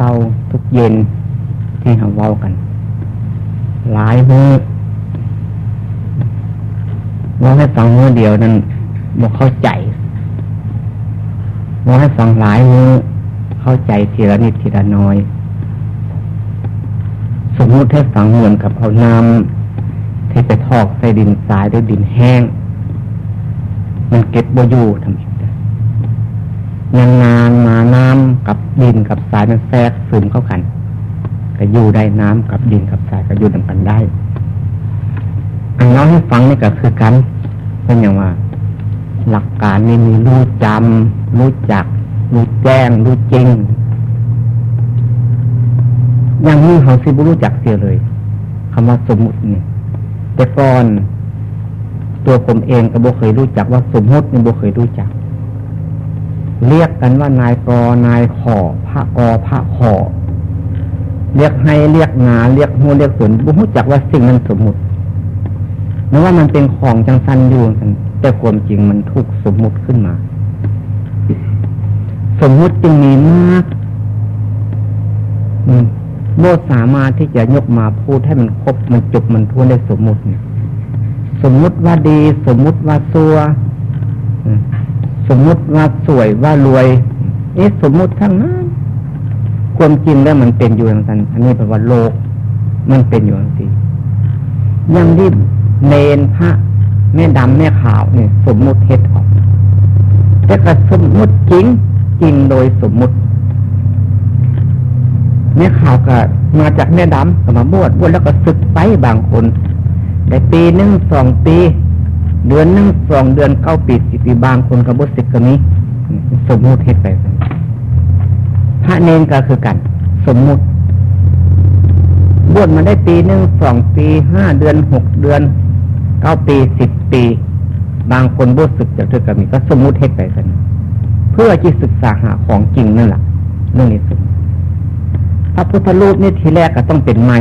เศร้าทุกเย็นที่เราเว้ากัน หลายมือว่าให้ฟังมือเดียวนั้นบอกเข้าใจว่าให้ฟังหลายมือเข้าใจทีละนิดทีละน้อย สมมุติให้ฟังเหมือนกับเอาน้ำที่ไปทอกใส่ดินทรายด้วยดินแห้ง มันเก็บบ่อยู่ทำไมยัง นานมาน้ำกับดินกับทรายมันแทรกซึมเข้ากัน ก็อยู่ได้น้ำกับดินกับทรายก็อยู่ดังกันได้อันน้อยให้ฟังนี่ก็คือกันเป็นอย่างว่า หลักการนี่มีรู้จำรู้จักรู้แจ้งรู้จริงอย่างนี้เขาสิบรู้จักเสียเลยคำว่าสมมุตินี่แต่ก่อน ตัวผมเองก็บ่เคยรู้จักว่าสมมุตินี่บ่เคยรู้จัก เรียกกันว่านายกนายขอพระกอพระขอเรียกให้เรียกงาเรียกหัวเรียกสนบ่รู้จักว่าสิ่งนั้นสมมุตินึกว่ามันเป็นของจังสันอยู่กัน แต่ความจริงมันถูกสมมุติขึ้นมา สมมุติจึงมีมากโมสามารถที่จะยกมาพูดให้มันครบมันจบมันทวนได้สมมุติสมมุติว่าดี สมมุติว่าซัว สมมุติว่าสวยว่ารวยเอ๊ะสมมุติทั้งนั้นความจริงแล้วมันเป็นอยู่อย่างนั้นอันนี้แปลว่าโลก มันเป็นอยู่อย่างนี้ยังที่เนนพระแม่ดำแม่ขาวเนี่ย สมมุติเฮ็ดออกแต่ก็สมมุติจริงจริงโดยสมมุติแม่ขาวก็มาจากแม่ดำก็มาบวชบวชแล้วก็ศึกไปบางคนแต่ปีหนึ่งสองปี เดือนหนึ่งสองเดือนเก้าปีสิบปีบางคนก็บวชศึกก็มีสมมุติเฮ็ดไป พระเนนก็คือกัน สมมุติบวชมาได้ปีหนึ่งสองปีห้าเดือนหกเดือนเก้าปีสิบปี บางคนบวชศึกจากเธอก็มีก็สมมุติเฮ็ดไปกันเพื่อที่ศึกษาหาของจริงนั่นแหละเรื่องนี้สุดพระพุทธรูปนี่ทีแรกก็ต้องเป็นไม้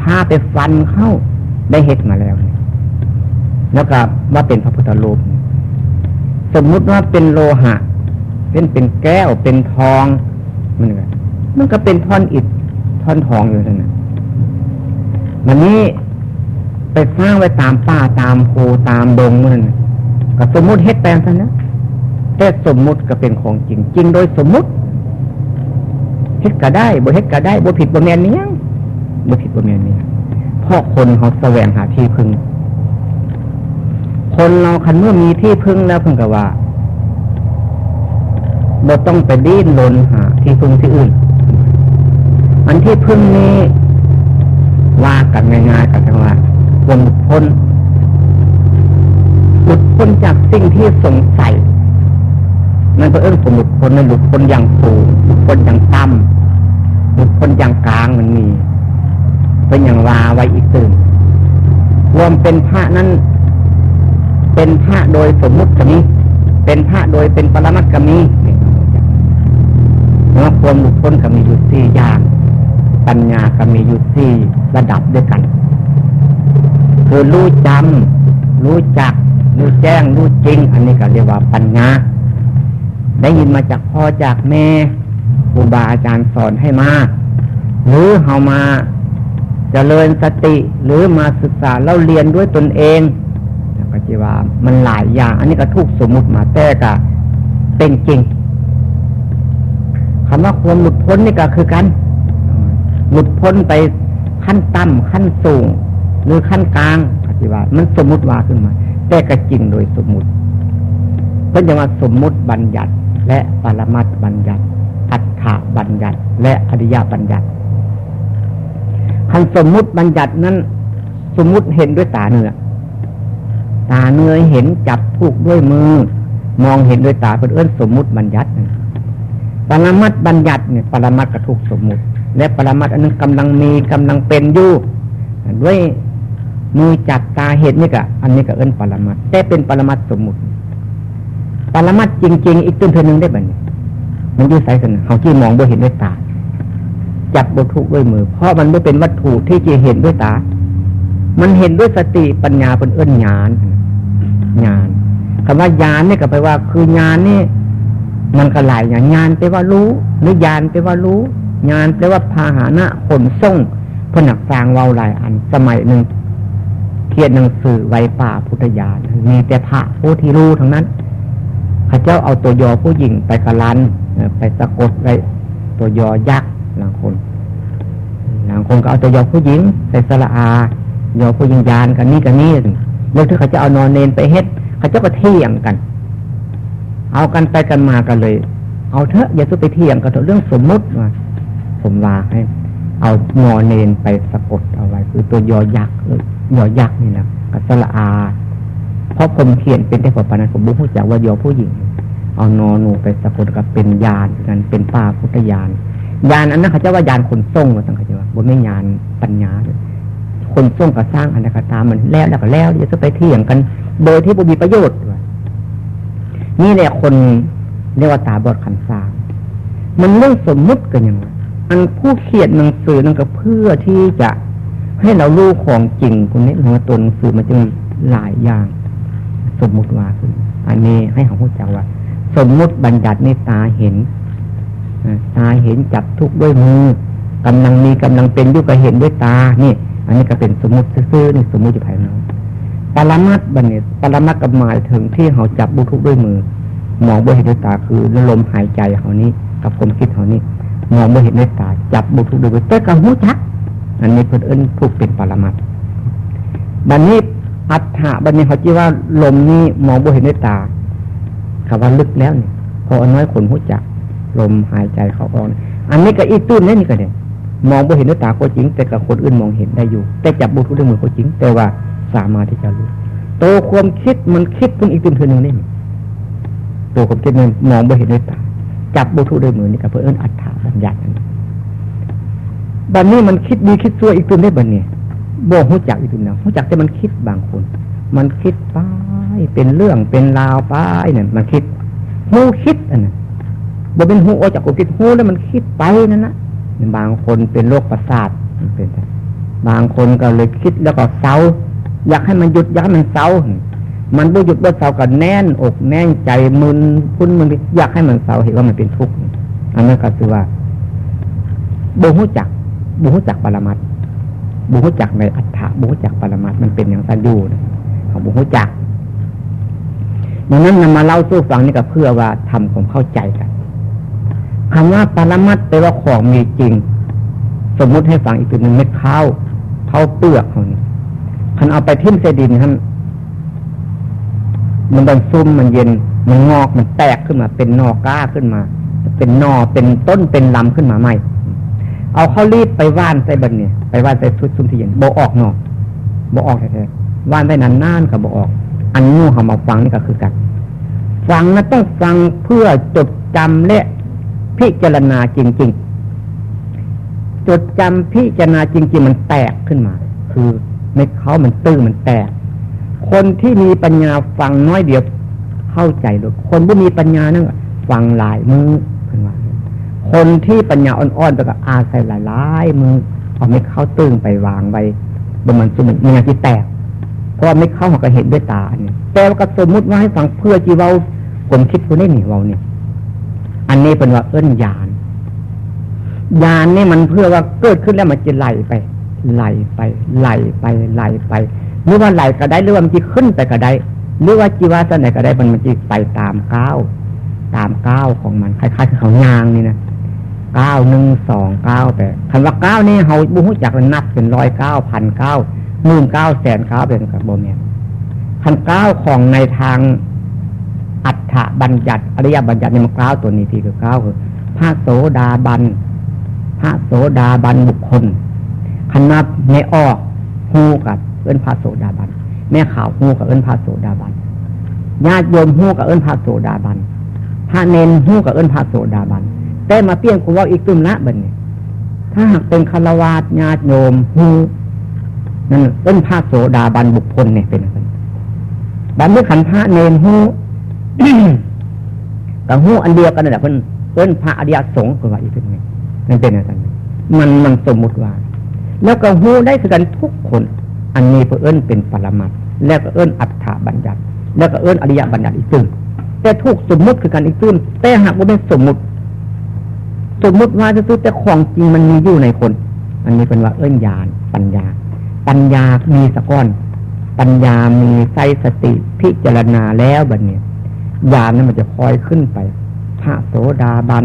พาไปฟันเข้าได้เฮ็ดมาแล้ว แล้วก็ว่าเป็นพระพุทธรูปสมมุติว่าเป็นโลหะ เป็นเป็นแก้วเป็นทองมันก็มันก็เป็นท่อนอิฐท่อนทองอยู่นั่นนะมันนี้ไปสร้างไว้ตามป่าตามโพตามดงมันก็สมมุติเฮ็ดแปลงท่านนะแต่สมมุติก็เป็นของจริงจริงโดยสมมุติเฮ็ดก็ได้บ่เฮ็ดก็ได้บ่ผิดบ่แมนเนี้ยบ่ผิดบ่แมนเนี้ยเพราะคนเขาแสวงหาที่พึ่ง คนเราคันเมื่อมีที่พึ่งแล้วเพิ่งกว่าบ่ต้องไปดิ้นรนหาที่พึ่งที่อื่น อันที่พึ่งนี้ ว่ากันง่ายๆกันทั้งว่าหลุดพ้นหลุดพ้นจากสิ่งที่สงสัยนั่นก็เอื้อผมหลุดพ้นนั่นหลุดพ้นอย่างสูงหลุดพ้นอย่างต่ำหลุดพ้นอย่างกลางมันมี เป็นอย่างวาไว้อีกตื่นรวมเป็นพระนั้น เป็นพระโดยสมมุติกมีเป็นพระโดยเป็นปรมัตกมีเมื่อความหลุดพ้นก็มีอยู่สี่อย่างปัญญาก็มีอยู่สี่ระดับด้วยกัน คือรู้จำรู้จัก รู้แจ้ง รู้จริง อันนี้ก็เรียกว่าปัญญา ได้ยินมาจากพ่อจากแม่ครูบาอาจารย์สอนให้มา หรือเฮามาจเจริญสติหรือมาศึกษาแล้วเรียนด้วยตนเอง ก็จะว่ามันหลายอย่าง อันนี้ก็ทุกสมมุติมาแต่ก็เป็นจริงคำว่าความหลุดพ้นนี่ก็คือกัน หลุดพ้นไปขั้นต่ำขั้นสูง หรือขั้นกลางปฏิบัติมันสมมุติว่าขึ้นมา แต่ก็จริงโดยสมมุติ เพื่อจะว่าสมมุติบัญญัติ และปรมัตบัญญัติอัฏฐบัญญัติ และอริยบัญญัติคันสมมุติบัญญัตินั้น สมมุติเห็นด้วยตาเนื้อ ตาเนื้อเห็นจับถูกด้วยมือ มองเห็นด้วยตาเพื่อเอื้นสมมุติบัญญัติปรมัตบัญญัติเนี่ยปรมัตก็ถูกสมมุติ และปรมัตอันนั้นกำลังมีกำลังเป็นอยู่ด้วยมือจับตาเห็นนี่กะอันนี้ก็เอิ้นปรมัตแต่เป็นปรมัตสมมุติ ปรมัตจริง ๆ อีกตื้นเทนึงได้บ้างมันอยู่ใส่กันเขาที่มองบ่เห็นด้วยตาจับบุถุด้วยมือ เพราะมันไม่เป็นวัตถุที่จะเห็นด้วยตา มันเห็นด้วยสติปัญญาเป็นเอื้นญาณ ญาณคำว่าญาณนี่ก็แปลว่า คือญาณนี่ มันก็หลายอย่างญาณแปลว่ารู้ หรือญาณแปลว่ารู้ญาณแปลว่าพาหานะขนส่งผนักสร้างเว้าหลายอันสมัยหนึ่งเขียนหนังสือไว้ป่าพุทธญาณมีแต่พระผู้ที่รู้ทั้งนั้นข้าเจ้าเอาตัวยอผู้หญิงไปกระลันไปสะกดไว้ตัวยอยักษ์หลังคนหลังคนก็เอาตัวยอผู้หญิงใส่สระอา ยอผู้หญิงยานกันนี่กันนี่ เมื่อที่เขาจะเอานอนเนนไปเฮ็ด เขาจะก็เที่ยงกัน เอากันไปกันมากันเลย เอาเถอะอย่าสุไปเที่ยงกันเถอะเรื่องสมมุติว่าผมว่าให้ เอางอเนนไปสะกดเอาไว้คือตัวยอยักษ์ยอยักษ์นี่นะกับสระอาเพราะผมเขียนเป็นแต่ปานันผมบุ้งจากว่ายอผู้หญิง เอานอหนูไปสะกดกับเป็นยานกันเป็นป่าพุทธยานยานอันนั้นเขาจะว่ายานคนส่งว่าตั้งเขาจะว่าบนไม่ยานปัญญาเลย คนส่งก็สร้างอันนัก็ตามมันแล้วแล้วก็แล้วจะไปเที่ยงกัน โดยที่บุมีประโยชน์นี่แหละคนเรียกว่าตาบอดขันสางมันเรื่องสมมุติกันยังไงอันผู้เขียนหนังสือนั่นก็เพื่อที่จะให้เรารู้ของจริงคนนี้หัวตนหนังสือมันจะมีหลายอย่าง สมมุติว่าคืออันนี้ให้ของผู้จักว่า สมมุติบัญญัติในตาเห็นตาเห็นจับทุกด้วยมือกำลังมีกำลังเป็นยุกเห็นด้วยตานี่ อันนี้ก็เป็นสมมติซื่อๆนี่สมมติอยู่ภายในปรมัตบันเนี่ยปรมัตกับหมายถึงที่เขาจับบุทุกด้วยมือ มองบ่เห็นด้วยตาคือลมหายใจเขานี้ กับความคิดเขานี้ มองบ่เห็นด้วยตา จับบุทุกด้วยมือแต่กับหูชัก อันนี้เพื่อนเอิ้นผู้เป็นปรมัตบันนี้อัฏฐะบันนี้เขาจีว่าลมนี้มองบ่เห็นด้วยตาคำว่าลึกแล้วเนี่ยพออน้อยคนหูจัก ลมหายใจเขาออกอันนี้ก็อีตื้นนี่ก็เนี่ย มองบ่เห็นด้วยตาโคจริง แต่กับคนอื่นมองเห็นได้อยู่ แต่จับบุทุด้วยมือโคจริง แต่ว่าสามารถที่จะรู้โตความคิดมันคิดเป็นอีกตัวหนึ่งนี่ตัวความคิดมันมองบ่เห็นด้วยตาจับบุทุด้วยมือนี่กับเพื่อนอัฏฐาบัญญัติบันนี้มันคิดดีคิดชั่วอีกตัวได้บันนี้บ่หูจักอีกตัวนึงหูจักแต่มันคิดบางคน มันคิดไปเป็นเรื่องเป็นราวไปเนี่ยมันคิดหูคิดอันนั้นบ่เป็นหูโอจากความคิดหูแล้วมันคิดไปนั่นนะ บางคนเป็นโรคประสาทเป็นบางคนก็เลยคิดแล้วก็เศร้า อยากให้มันหยุดอยากให้มันเศร้า มันบ่หยุดบ่เศร้าก็แน่นอกแน่นใจมึนพุ่นมึนอยากให้มันเศร้าเห็นว่ามันเป็นทุกข์อันนั้นก็คือว่าบุหุจักบุหุจักปรมัตบุหุจักในอัฏฐะบุหุจักปรมัตมันเป็นอย่างสันยูของบุหุจักดังนั้นนำมาเล่าสู้ฟังนี่ก็เพื่อว่าทำความเข้าใจกัน คำว่าปรมัตแปลว่าของมีจริง สมมุติให้ฟังอีกตัวหนึ่งเม็ดข้าวข้าวเปลือกของนี้คันเอาไปทิ้มใส่ดินท่านมันโดนซุ่มมันเย็น มันงอกมันแตกขึ้นมา เป็นนอก้าขึ้นมา เป็นนอเป็นต้นเป็นลำขึ้นมาใหม่ เอาข้าวรีบไปว่านใส่บันเนี่ยไปว่านใส่ชุดซุ่มที่เย็นโบออกนอกโบออกแท้ๆว่านได้นานนานกับโบออก อันนู้เขามาฟังนี่ก็คือกัน ฟังนะต้องฟังเพื่อจดจำและ พิจารณาจริง ๆ จดจำพิจารณาจริง ๆ มันแตกขึ้นมา คือในเขามันตื้อมันแตก คนที่มีปัญญาฟังน้อยเดียวเข้าใจเลยคนที่มีปัญญานั่นฟังหลายมือขึ้นมาคนที่ปัญญาอ่อนๆแล้วก็อาศัยหลายๆมือเอาไม่เข้าตื้งไปวางไว้บนมันสมุนมีงานที่แตกเพราะไม่เข้าหัก็เห็นด้วยตาเนี่ยแต่ก็สมมุติว่าให้ฟังเพื่อจีเว้าผมคิดคนได้หนิเว้าเนี่ย อันนี้เป็นว่าเอิ้นญาณญาณนี่มันเพื่อว่าเกิดขึ้นแล้วมันจะไหลไป ไหลไป ไหลไปไหลไปหรือว่าไหลก็ได้หรือว่ามันจะขึ้นไปก็ได้หรือว่าจีวาสไหนก็ได้มันมันจะไปตามก้าวตามก้าวของมันคล้ายๆกับเขายางนี่นะก้าวหนึ่งสองก้าวแต่คำว่าก้าวนี่เขาบุหุจักนับเป็นร้อยเก้าพันเก้าหมื่นเก้าแสนก้าวเป็นกับโบเมียคันก้าวของในทาง ฐบัญญัติ อริยบัญญัติในมะกล้าวตัวนี้ที่คือก้าวคือพระโสดาบันพระโสดาบันบุคคลคณะในออกหูกับเอิ้นพระโสดาบันแม่ข่าวหูกับเอิ้นพระโสดาบันญาติโยมหูกับเอิ้นพระโสดาบันพระเนนหูกับเอิ้นพระโสดาบันแต่มาเปลี่ยนคุณว่าอีกตุ่มละบันเนี่ยถ้าหากเป็นคารวาสญาติโยมหูนั่นเอิ้นพระโสดาบันบุคคลเนี่ยเป็นบันเมื่อขันพระเนนหู กับหูอันเดียวกันนั่นแหละเพิ่นเอิ้นพระอริยสงฆ์คือว่าอีกเป็นไงนั่นเป็นอะไรมันมันสมมุติว่า แล้วก็หูได้คือกันทุกคน อันนี้เพื่อเอิ้นเป็นปรมัตแล้วก็เอิ้นอัฏฐบัญญัติ แล้วก็เอิ้นอริยบัญญัติอีกซึ่งแต่ทุกสมมุติคือกันอีกซึ่งแต่หากว่าเป็นสมมุติ สมมุติว่าจะซื้อแต่ของจริงมันมีอยู่ในคน อันนี้เป็นว่าเอื้นญาณปัญญา ปัญญามีสะก้อน ปัญญามีไสสติพิจารณาแล้วบัดนี้ ญาณนั้นมันจะคอยขึ้นไป พระโสดาบัน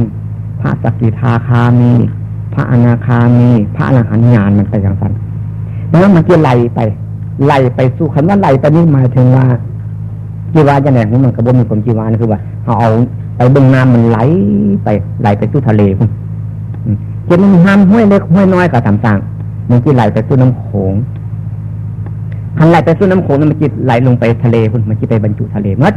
พระสกิทาคามี พระอนาคามี พระอรหันญาณมันไปอย่างนั้นแล้วมันจะไหลไปไหลไปสู่คำว่าไหลไปนี่หมายถึงว่าจีวาจะไหนของมันกระบวนมีความจีวานะคือว่าเอาเอาไปบึงน้ำมันไหลไปไหลไปสู่ทะเลคุณเห็นมันห้ามห้วยเล็กห้วยน้อยกับต่างๆมันจะไหลไปสู่น้ำโขงคันไหลไปสู่น้ำโขงมันจะไหลลงไปทะเลคุณมันจะไปบรรจุทะเลมัด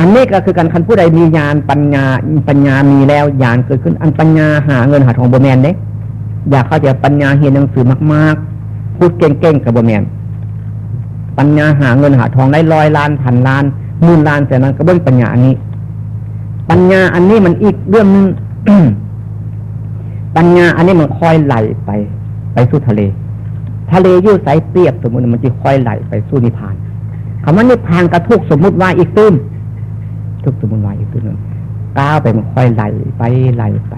อันนี้ก็คือการคันผู้ใดมีญาณปัญญาปัญญามีแล้วญาณเกิดขึ้น อันปัญญาหาเงินหาทองโบแมนเด้อยากเข้าใจปัญญาเห็นหนังสือมาก ๆ พูดเก่งๆกับโบแมนปัญญาหาเงินหาทองได้ร้อยล้านพันล้านหมื่นล้านแสนล้านก็เบิ้องปัญญาอันนี้ ปัญญาอันนี้มันอีกเรื่องนึงปัญญาอันนี้มันค่อยไหลไป ไปสู่ทะเล ทะเลยุ่ใสเปียบสมมติมันจะค่อยไหลไปสู่นิพพานคำว่านิพพานกระทุกสมมุติว่าอีกตื้ม ทุกสมมุติว่าอีกตื้มก้าวไปมันค่อยไหลไปไหลไป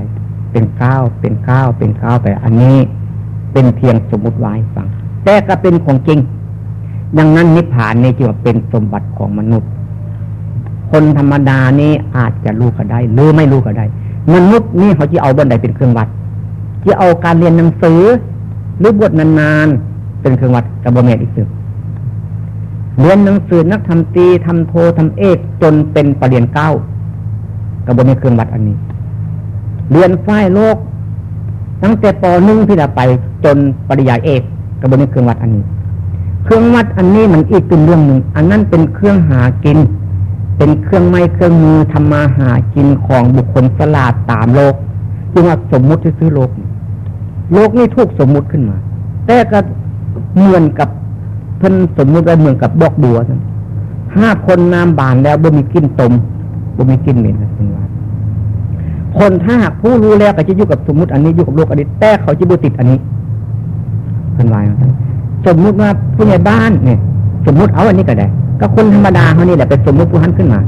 เป็นก้าวเป็นก้าวเป็นก้าวไป อันนี้เป็นเพียงสมมุติไว่าฟัง แต่ก็เป็นของจริง ดังนั้นนิพพานนี่จึงเป็นสมบัติของมนุษย์ คนธรรมดานี่อาจจะรู้ก็ได้ หรือไม่รู้ก็ได้ มนุษย์นี่เขาจะเอาบนใดเป็นเครื่องวัดจะเอาการเรียนหนังสือ หรือบทนานๆเป็นเครื่องวัดกับบเมตอีกสึ่ง เรียนหนังสือนักทำตีทำโททำเอกจนเป็นปรริญญาเก้ากับบเมตเครื่องวัดอันนี้ เรียนฝ่ายโลก ตั้งแต่ปหนึ่งที่เราไปจนปริญญาเอกกับบเมตเครื่องวัดอันนี้ เครื่องวัดอันนี้มันอีกเป็นเรื่องหนึ่ง อันนั้นเป็นเครื่องหากิน เป็นเครื่องไม้เครื่องมือทำมาหากินของบุคคลสลาดตามโลกจึงว่าสมมุติที่ซื้อโลก โลกนี้ถูกสมมุติขึ้นมา แต่ก็เหมือนกับ เพิ่นสมมุติว่าเมือนกับดอกบัวห้าคนน้ำบานแล้วบ่มีกินตมบ่มีกินเหม็นเป็นว่าคนถ้าหากผู้รู้แล้วก็จะอยู่กับสมมุติอันนี้อยู่กับโลกอันนี้แต่เขาจะบุติดอันนี้เป็นว่ายสมมุติว่าผู้ใหญ่บ้านเนี่ย สมมุติเอาอันนี้ก็ได้ ก็คนธรรมดาเขานี่แหละเป็นสมมุติผู้หันขึ้นมา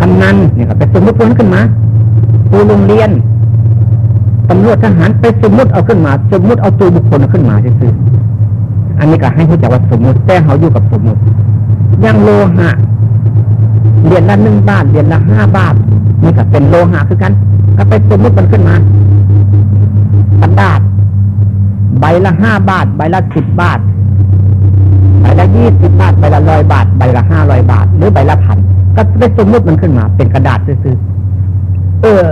กำนันเนี่ยก็เป็นสมมุติผู้หันขึ้นมาผู้โรงเรียนตำรวจทหารไปสมมุติเอาขึ้นมา สมมุติเอาตัวบุคคลขึ้นมาซื่อ อันนี้ก็ให้ผู้จักว่าสมมุติแต่เขาอยู่กับสมมุติยังโลหะเรียนละหนึ่งบาทเรียนละห้าบาทนี่ก็เป็นโลหะคือกัน ก็ไปสมมุติมันขึ้นมาตันดาดใบละห้าบาท ใบละสิบบาท ใบละยี่สิบบาท ใบละร้อยบาท ใบละห้าร้อยบาท หรือใบละพันก็ไปสมมติมันขึ้นมา เป็นกระดาษซื้อเออ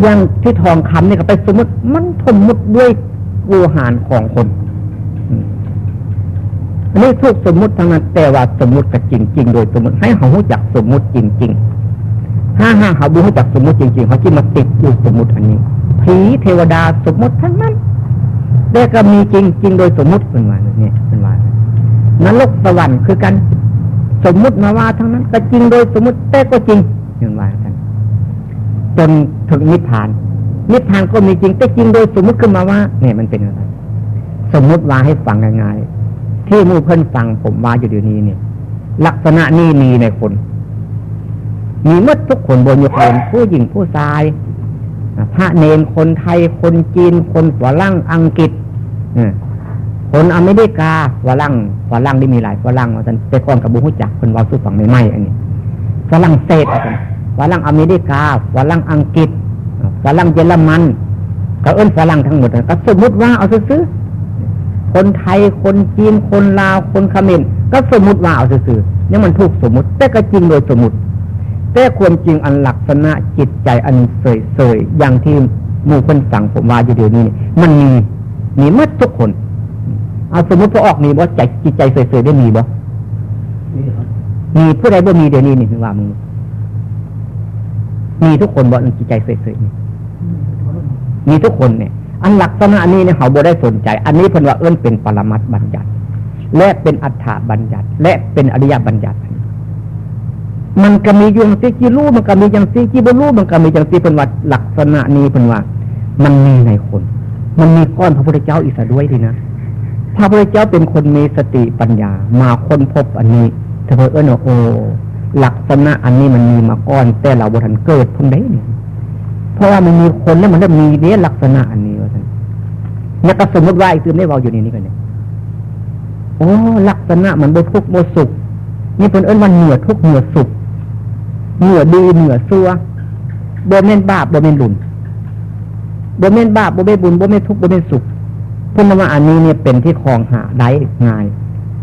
อย่างที่ทองคำนี่ก็ไปสมมติมันสมมติด้วยกูหารของคน นนี้ทุกสมมุติทางนั้นแต่ว่าสมมุติกับจริงจริงโดยสมมติให้เขารู้จักสมมุติจริงจริงถ้าห้าเขาบูรู้จักสมมุติจริง ๆเขาจะมาติดอยู่สมมุติอันนี้ผีเทวดาสมมุติทั้งนั้นแต่ก็มีจริงจริงโดยสมมุติเป็นว่าเนี่ยเป็นว่านรกสวรรค์คือกันสมมุติมาว่าทั้งนั้น ก็จริงโดยสมมุติแต่ก็จริงอย่างว่ากันจนถึงนิพพาน นิพพานก็มีจริง แต่จริงโดยสมมุติขึ้นมาว่า เนี่ยมันเป็นอะไรสมมุติว่าให้ฟังง่ายๆ ที่มู่เพิ่นฟังผมว่าอยู่เดี๋ยวนี้เนี่ยลักษณะนี้มีในคน มีมดทุกคนบนยกเว้นผู้หญิงผู้ชายพระเนนคนไทยคนจีน คนฝรั่งอังกฤษคนอเมริกาฝรั่งฝรั่งที่มีหลายฝรั่งว่าท่านไปก่อนกับบุหุจักคนวาสู้ฝั่งไม่ไม่อันนี้ฝรั่งเศสฝรั่งอเมริกาฝรั่งอังกฤษฝรั่งเยอรมันก็เอิ้นฝรั่งทั้งหมดก็สมมติว่าเอาซื้อ คนไทยคนจีนคนลาวคนเขมรก็สมมติว่าเอาซื้อเนี่ยมันถูกสมมติ แต่ก็จริงโดยสมมติ แต่ความจริงอันลักษณะจิตใจอันเสยเสยอย่างที่มูคนสั่งผมว่าอยู่เดี๋ยวนี้ มันมีมีมัดทุกคนเอาสมมติพอออกมีบ่ใจจิตใจเสยเสยได้มีบ่มีผู้ใดบ่มีเดี๋ยวนี้นี่ว่ามึงมีทุกคนบ่จิตใจเสยเสยมีทุกคนเนี่ย อันลักษณะนี้เนี่ยเขาบ่ได้สนใจ อันนี้เพิ่นว่าเอื้นเป็นปรมัตบัญญัติ และเป็นอัฏฐบัญญัติ และเป็นอริยบัญญัติ มันก็มีอยู่สิจีรู้มันก็มีอย่างสิจีบรู้มันก็มีอย่างสิเป็นวัดลักษณะนี้เป็นว่า มันมีในคน มันมีก้อนพระพุทธเจ้าอีกด้วยทีนะพระพุทธเจ้าเป็นคนมีสติปัญญา มาค้นพบอันนี้เธอเพื่อนโอ้ลักษณะอันนี้มันมีมาก่อน แต่เราบุทันเกิดพุ่งได้เนี่ย เพราะว่ามันมีคนแล้วมันจะมีเนี้ยลักษณะอันนี้ว่าท่านนักก็สมมติว่าไอีกตืมได้เราอยู่ในนี้กันเนี่ยโอ้ลักษณะมันบทุกโบสุขนี่เป็นเอิ้นวันเหนือทุกเหนือสุขเหนือดีเหนือซัวโบเมนบาปโบเมนบุญโบเมนบาปโบเมนบุญโบเมนทุกโบเมนสุขพุทธว่าอันนี้เนี่ยเป็นที่คลองหาได้ง่าย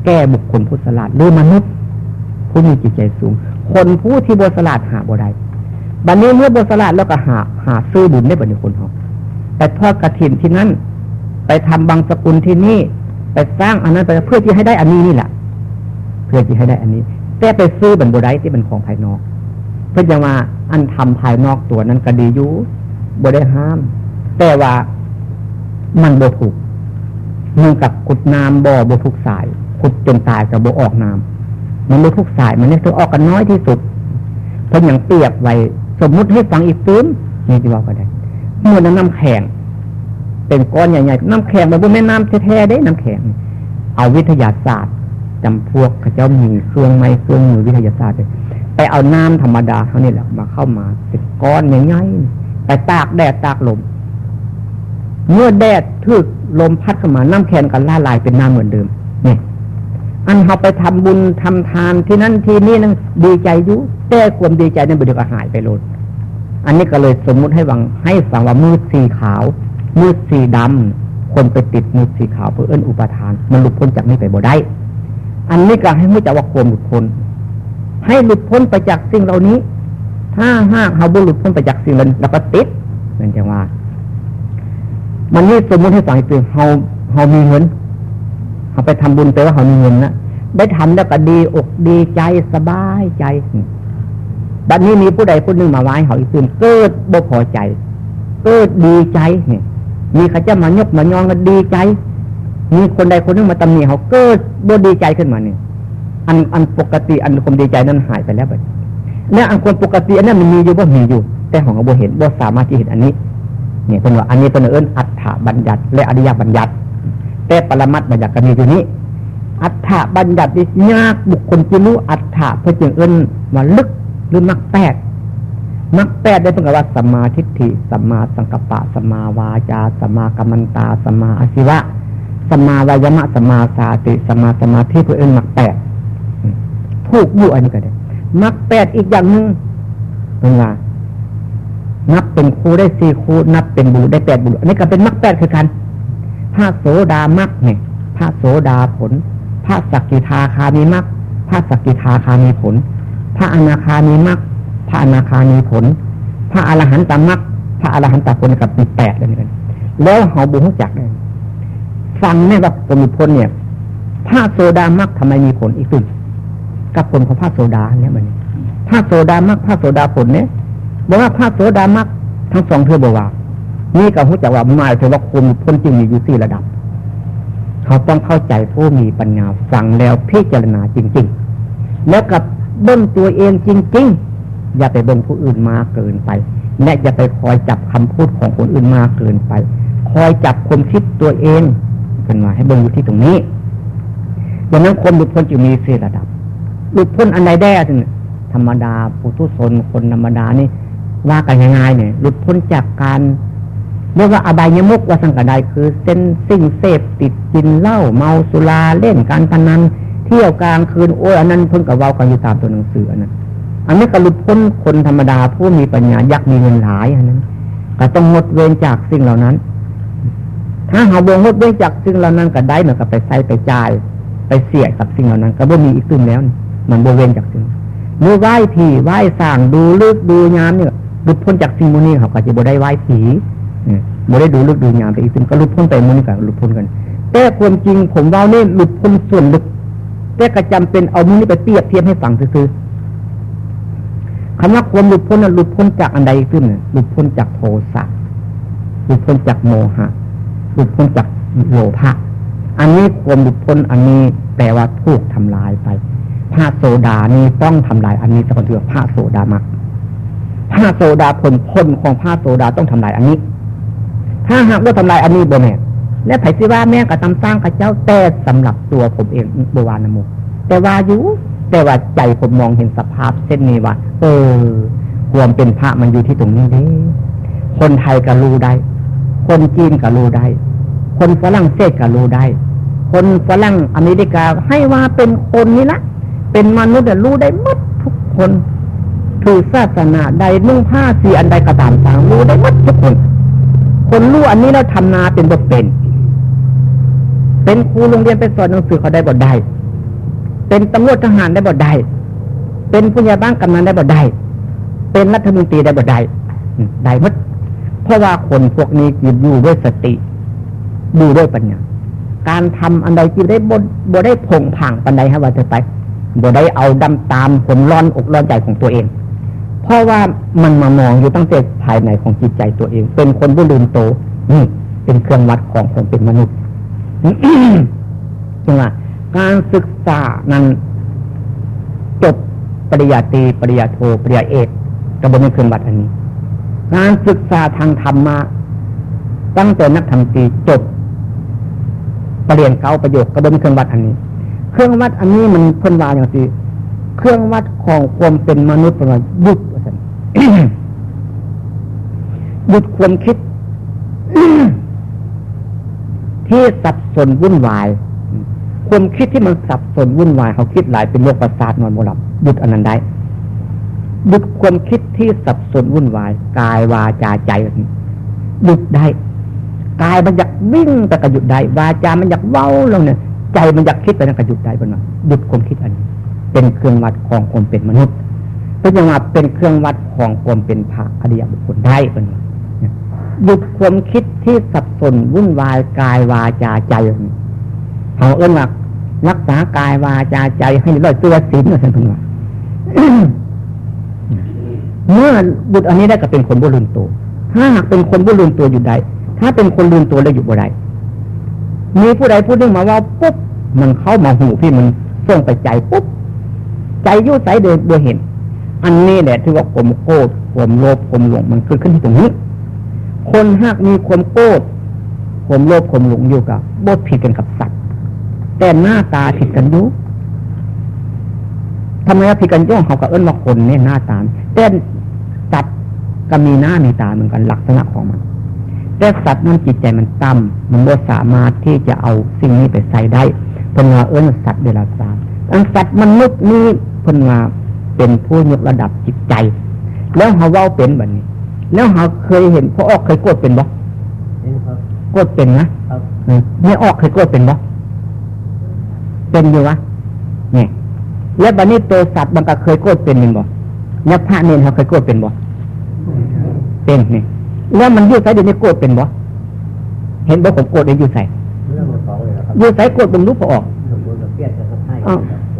แก้บุคคลผู้สลาดหรือมนุษย์ ผู้มีจิตใจสูง คนผู้ที่บสลาดหาบ่ได้ บัดนนี้เมื่อบสลาดแล้วก็หา หาซื้อบุญได้บัดนี้คนเขาไปทอดกระถินที่นั่นไปทำบางสกุลที่นี่ ไปสร้างอันนั้นไปเพื่อที่ให้ได้อันนี้นี่แหละเพื่อที่ให้ได้อันนี้ แต่ไปซื้อบันบได้ที่เป็นของภายนอก เพื่อจะมาอันทำภายนอกตัวนั้นก็ดีอยู่บ่ได้ห้าม แต่ว่ามันบ่ถูกมือกับขุดน้ำบ่อบ่ทุกสาย ขุดจนตายกับบ่ออกน้ำมันบ่ทุกสาย มันนี่คือออกกันน้อยที่สุดเพราะอย่างเปียบไว้ สมมุติให้ฟังอีกตื้นนี่ที่ว่าก็ได้เมื่อน้ำแข็งเป็นก้อนใหญ่ๆน้ำแข็งมันบ่แม่น้ำแท้ๆได้น้ำแข็งเอาวิทยาศาสตร์จำพวกเขาเจ้ามีเครื่องไม้เครื่องมือวิทยาศาสตร์ไปเอาน้ำธรรมดาเขานี่แหละมาเข้ามาเป็นก้อนใหญ่ๆไปตากแดดตากลม เมื่อแดดทึกลมพัดเข้ามาน้ำแข็งกันล่าลายเป็นน้ำเหมือนเดิมเนี่ย อันเขาไปทำบุญทำทานที่นั่นที่นี่นั่นดีใจอยู่แต่ความดีใจนั้นเดี๋ยวก็หายไปโลดอันนี้ก็เลยสมมุติให้วังให้ฟังว่ามืดสีขาว มืดสีดำคนไปติดมืดสีขาวเพื่อเอื้นอุปทาน มันหลุดพ้นจากนี้ไปบ่ได้ อันนี้ก็ให้รู้จักว่าความหลุดพ้น ให้หลุดพ้นไปจากสิ่งเหล่านี้ ถ้าห้าเขาบุหลุดพ้นไปจากสิ่งนั้นเราก็ติดเหมือนกันว่า มันนี่สมมติให้ฟังคือเฮาเฮามีเงิน เขาไปทำบุญไปว่าเขามีเงินนะได้ทำแล้วก็ดีอกดีใจสบายใจบัดนี้มีผู้ใดผู้หนึ่งมาไว้เขาอีกคืนเกิดบ่พอใจ เกิดดีใจมีข้าเจ้ามายกมายองกันดีใจ มีคนใดคนหนึ่งมาตำหนิเขาเกิดบ่ดีใจขึ้นมาเนี่ยอันอันปกติอันความดีใจนั้นหายไปแล้วไปเนี่ยอันคนปกติอันนั้นมันมีอยู่บ่มีอยู่ แต่ของเราบ่เห็นบ่สามารถที่เห็นอันนี้เนี่ยเป็นว่าอันนี้เป็นเอิ้นอัฏฐบัญญัติ และอริยบัญญัติ แต่ปรมัตบัญญัติก็มีอยู่นี้ อัฏฐบัญญัติยากบุคคลจิรู้อัฏฐะเพื่อจึงเอิ้นมาลึกหรือมักแปดมักแปดได้เป็นกับว่าสัมมาทิฏฐิสัมมาสังกัปปะสัมมาวาจาสัมมากัมมันตาสัมมาอาชีวะสัมมาวายมะสัมมาสาติสัมมาสมาธิเพื่อเอิ้นมักแปดถูกอยู่อันนี้ก็ได้มักแปดอีกอย่างหนึ่งเป็นว่านับเป็นครูได้สี่ครูนับเป็นบุรุษได้แปดบุรุษอันนี้ก็เป็นมรรคแปดคือกัน พระโสดามรรคเนี่ย พระโสดาผล พระสกิทาคามีมรรคพระสกิทาคามีผล พระอนาคามีมรรคพระอนาคามีผล พระอรหันตมรรคพระอรหันตผลกับมีแปดเลยกันแล้วเขาบุญจักเลยฟังแม่ว่าสมุพลเนี่ย พระโสดามรรคทำไมมีผลอีกสุดกับผลของพระโสดาเนี่ยมันพระโสดามรรคพระโสดาผลเนี่ยบอกว่าพระโสดามักทั้งสองเธอบอกว่า นี่ก็รู้จักว่าหมายถึงว่าคุมพ้นจริงมีอยู่สี่ระดับ เขาต้องเข้าใจผู้มีปัญญาฟังแล้วพิจารณาจริง ๆ แล้วกับเบิ้งตัวเองจริง ๆ อย่าไปเบิ้งผู้อื่นมากเกินไปและอย่าไปคอยจับคำพูดของคนอื่นมากเกินไป คอยจับความคิดตัวเองเป็นว่าให้เบิ้งอยู่ที่ตรงนี้ดังนั้นคนหลุดพ้นจึงมีสี่ระดับ หลุดพ้นอันใดได้ธรรมดาปุถุชนคนธรรมดานี่ว่ากันง่ายๆเนี่ยหลุดพ้นจากการ เรียกว่าอบายมุกว่าสังกัดใดคือเส้นสิ่งเสพติดกินเหล้าเมาสุราเล่นการพนันเที่ยวกลางคืนโอ้ยอันนั้นเพิ่งกับเว้ากันอยู่ตามตัวหนังสืออันนั้นอันนี้ก็หลุดพ้นคนธรรมดาผู้มีปัญญายักมีเงินหลายอันนั้นก็ต้องงดเว้นจากสิ่งเหล่านั้น ถ้าหาบวงงดเว้นจากสิ่งเหล่านั้นก็ได้เหมือนกับไปใส่ไปจ่าย ไปเสียกับสิ่งเหล่านั้น ก็บ่มีอีกตึ้งแล้ว มันบวเว้นจากสิ่งหรือไหว้ผีไหว้สางดูลึกดูยามเนี่ยหลุดพ้นจากสิ่งมูนี้เขาก็จะบ่ได้ไหว้ผี บ่ได้ดูลึกดูยามไปอีกสิ่งก็หลุดพ้นไปมูนี้กับหลุดพ้นกัน แต่ความจริงผมว่านี่หลุดพ้นส่วนลึก แต่ก็จำเป็นเอามูนี้ไปเปรียบเทียบให้ฟังซื่อคำว่าความหลุดพ้นนั้นหลุดพ้นจากอันใดขึ้นหลุดพ้นจากโทสะหลุดพ้นจากโมหะหลุดพ้นจากโลภะอันนี้ความหลุดพ้นอันนี้แปลว่าถูกทำลายไปพระโสดานี่ต้องทำลายอันนี้สักคนเดียวพระโสดามักพระโสดาผลผลของพระโสดาต้องทำลายอันนี้ ถ้าหากว่าทำลายอันนี้บ่แม่และไผ่สิว่าแม่กับตำสร้างกับเจ้าแต่สำหรับตัวผมเองบวานนโมแต่ว่าอยู่แต่ว่าใจผมมองเห็นสภาพเส้นนี้ว่าเออความเป็นพระมันอยู่ที่ตรงนี้เด้คนไทยก็รู้ได้ คนจีนก็รู้ได้ คนฝรั่งเศสก็รู้ได้ คนฝรั่งอเมริกาให้ว่าเป็นคนนี้ละเป็นมนุษย์รู้ได้หมดทุกคนถือศาสนาใดนุ่งผ้าสีอันใดก็ตามต่างรู้ได้หมดทุกคน คนรู้อันนี้แล้วทำนาเป็นบทเป็น เป็นครูโรงเรียนไปสอนหนังสือเขาได้บทได้ เป็นตำรวจทหารได้บทได้ เป็นผู้ใหญ่บ้านกำนันได้บทได้ เป็นรัฐมนตรีได้บทได้ได้หมดเพราะว่าคนพวกนี้จิตอยู่ด้วยสติดูด้วยปัญญาการทำอันใดจิตได้บบ่ได้ผงผังปันใดฮะว่าจะไปบ่ได้เอาดำตามผลร้อนอกร้อนใจของตัวเอง เพราะว่ามันมามองอยู่ตั้งแต่ภายในของจิตใจตัวเอง เป็นคนบุลืมโตนี่เป็นเครื่องวัดของคนเป็นมนุษย์จึงว่าการศึกษานั้นจบปริญญาตรีปริญญาโทปริญญาเอกกระบวนเครื่องวัดอันนี้ การศึกษาทางธรรมะตั้งแต่นักธรรมตีจบปรริญญาเก้าประโยคกระบวนเครื่องวัดอันนี้ เครื่องวัดอันนี้มันคนวาอย่างสิเครื่องวัดของความเป็นมนุษย์ประมาณยุดว่าสัน หยุดความคิด ที่สับสนวุ่นวาย ความคิดที่มันสับสนวุ่นวาย เขาคิดหลายเป็นโรคประสาทนอนโมหลับหยุดอันนั้นได้หยุดความคิดที่สับสนวุ่นวาย กายวาจาใจหยุดได้กายมันอยากวิ่งแต่ก็หยุดได้วาจามันอยากเว้าลงเนี่ย ใจมันอยากคิดไปนั่ก็หยุดได้บนนั้นหยุดความคิดอันนี้เป็นเครื่องวัดของความเป็นมนุษย์ ก็ยังว่าเป็นเครื่องวัดของความเป็นพระอริยบุคคลได้บนนั้นหยุดความคิดที่สับสนวุ่นวายกายวาจาใจเขาเอื้อนว่ารักษากายวาจาใจให้ร้อยตัวศีลนะท่านผู้ว่าเมื่อบุตรอันนี้ได้ก็เป็นคนบุรุษตัวถ้าหากเป็นคนบุรุษตัวอยู่ใดถ้าเป็นคนลืมตัวแล้วอยู่บ่ได้มีผู้ใดพูดเรื่องมาว่าปุ๊บมันเข้ามาหูพี่มันส่งไปใจปุ๊บใจยุ่ใสเดินโดยเห็น อันนี้แหละที่ว่าผมโกรธผมโลภผมหลงมันขึ้นขึ้นที่ตรงนี้ คนหากมีความโกรธผมโลภผมหลงอยู่กับบดผิดกันกับสัตว์ แต่หน้าตาผิดกันอยู่ทำไมผิดกันย่องเขากับเอิ้นว่าคนเนี่ยหน้าตาแต่สัตว์ก็มีหน้ามีตาเหมือนกันลักษณะของมัน แต่สัตว์นั้นจิตใจมันต่ำมันไม่สามารถที่จะเอาสิ่งนี้ไปใส่ได้พนว่าเอิ้นสัตว์เดรัจฉานอันสัตว์มนุษย์นี้พนว่า เป็นผู้ยกระดับจิตใจ แล้วเขาเว้าเป็นแบบนี้ แล้วเขาเคยเห็นพ่อออกเคยโกดเป็นบ่โกดเป็นนะไม่ออกเคยโกดเป็นบ่เป็นอยู่วะเนี่ยแล้วบันนี้ตัวสัตว์บางก็เคยโกดเป็นหนึ่งบ่ยักษ์พระเนนเขาเคยโกดเป็นบ่เป็นนี่แล้วมันยืดใส่เดี๋ยวนี้โกดเป็นบ่เห็นบ่ผมโกดเลยยืดใส่ยืดใส่โกดบนรูปพอออก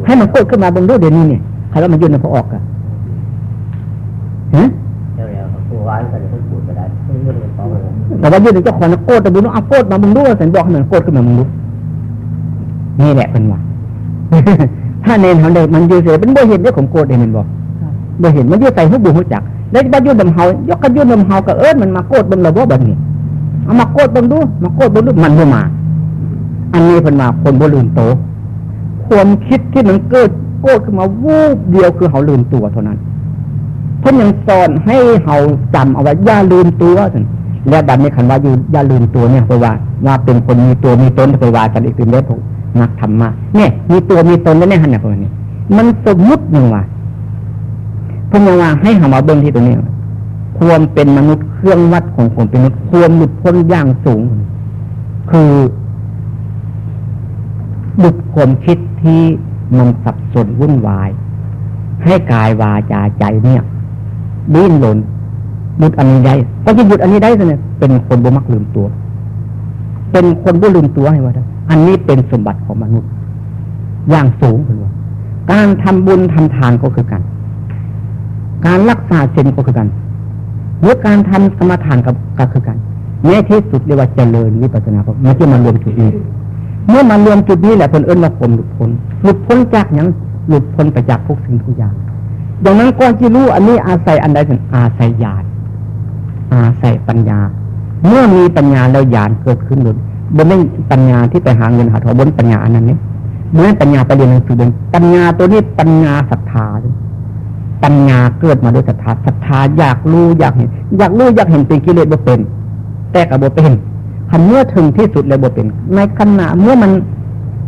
ให้มันโกดขึ้นมาบนรูปเดี๋ยวนี้เนี่ย ใครแล้วมันยืดในพอออกกันฮะแต่ว่ายืดในเจ้าของโกดแต่บุญเอาโกดมาบุญรู้สันบอกให้มันโกดขึ้นมาบุญรู้นี่แหละเป็นว่าถ้าเนนเขาเด็กมันยืดเสียเป็นบ่เห็นเรื่องของโกดเองมันบอกบ่เห็นมันยืดใส่หุบบุหุจัก แล้วบ้ายืดดำเฮายกกันยืดดำเฮาก็เอิญมันมาโกดบนระบบแบบนี้เอามาโกดบนดูมาโกดบนดูมันบ่มา อันนี้เป็นมาคนบ่ลืมโตความคิดที่มันเกิด โกดขึ้นมาวูบเดียวคือเขาลืมตัวเท่านั้นเพิ่นยังสอนให้เขาจำเอาไว้อย่าลืมตัวแล้วดันนี้คันว่าอยู่อย่าลืมตัวเนี่ยเพราะว่า ว่าเป็นคนมีตัวมีตนไปว่ากันอีกเป็นเรื่องนักธรรมะเนี่ย มีตัวมีตนแล้วเนี่ยหันเนี่ยพวกนี้มันสมมุติหนึ่งว่าพงว่าให้หามาเบิ้งที่ตรงนี้ควรเป็นมนุษย์เครื่องวัดของผมเป็นมนุษย์ควรหลุดพ้นอย่างสูง คือหลุดความคิดที่ มันสับสนวุ่นวาย ให้กายวาจาใจเนี่ยดิ้นหลนหยุดอันนี้ได้ก็จะหยุดอันนี้ได้เนี่ยเป็นคนบ่มักลืมตัว เป็นคนบ่ลืมตัวให้ว่าอันนี้เป็นสมบัติของมนุษย์ อย่างสูงเลยการทำบุญทำทานก็คือกัน การรักษาศีลก็คือกันหรือการทำสมถานกับก็คือกันแม้ที่สุดเรียกว่าเจริญวิปัสสนาไม่ใช่มารวมจุดนี้ เมื่อมารวมจุดนี้แหละคนเอื้นว่าผมหลุดพ้นหลุดพ้นจากอย่างหลุดพ้นไปจากทุกสิ่งทุกอย่างดังนั้นก่อนที่รู้อันนี้อาศัยอันใดถึงอาศัยญาณอาศัยปัญญา เมื่อมีปัญญาแล้วญาณเกิดขึ้นบนบนไม่ปัญญาที่ไปหาเงินหาทองบนปัญญาอันนั้นเนี่ยเมื่อปัญญาไปเระเด็นหนังสือเดินปัญญาตัวนี้ปัญญาศรัทธาปัญญาเกิดมาด้วยศรัทธาศรัทธาอยากรู้อยากเห็น อยากรู้อยากเห็นเป็นกิเลสบ่เป็น แต่กับบ่เป็น คันเมื่อถึงที่สุดแล้วบ่เป็น ในขณะเมื่อมัน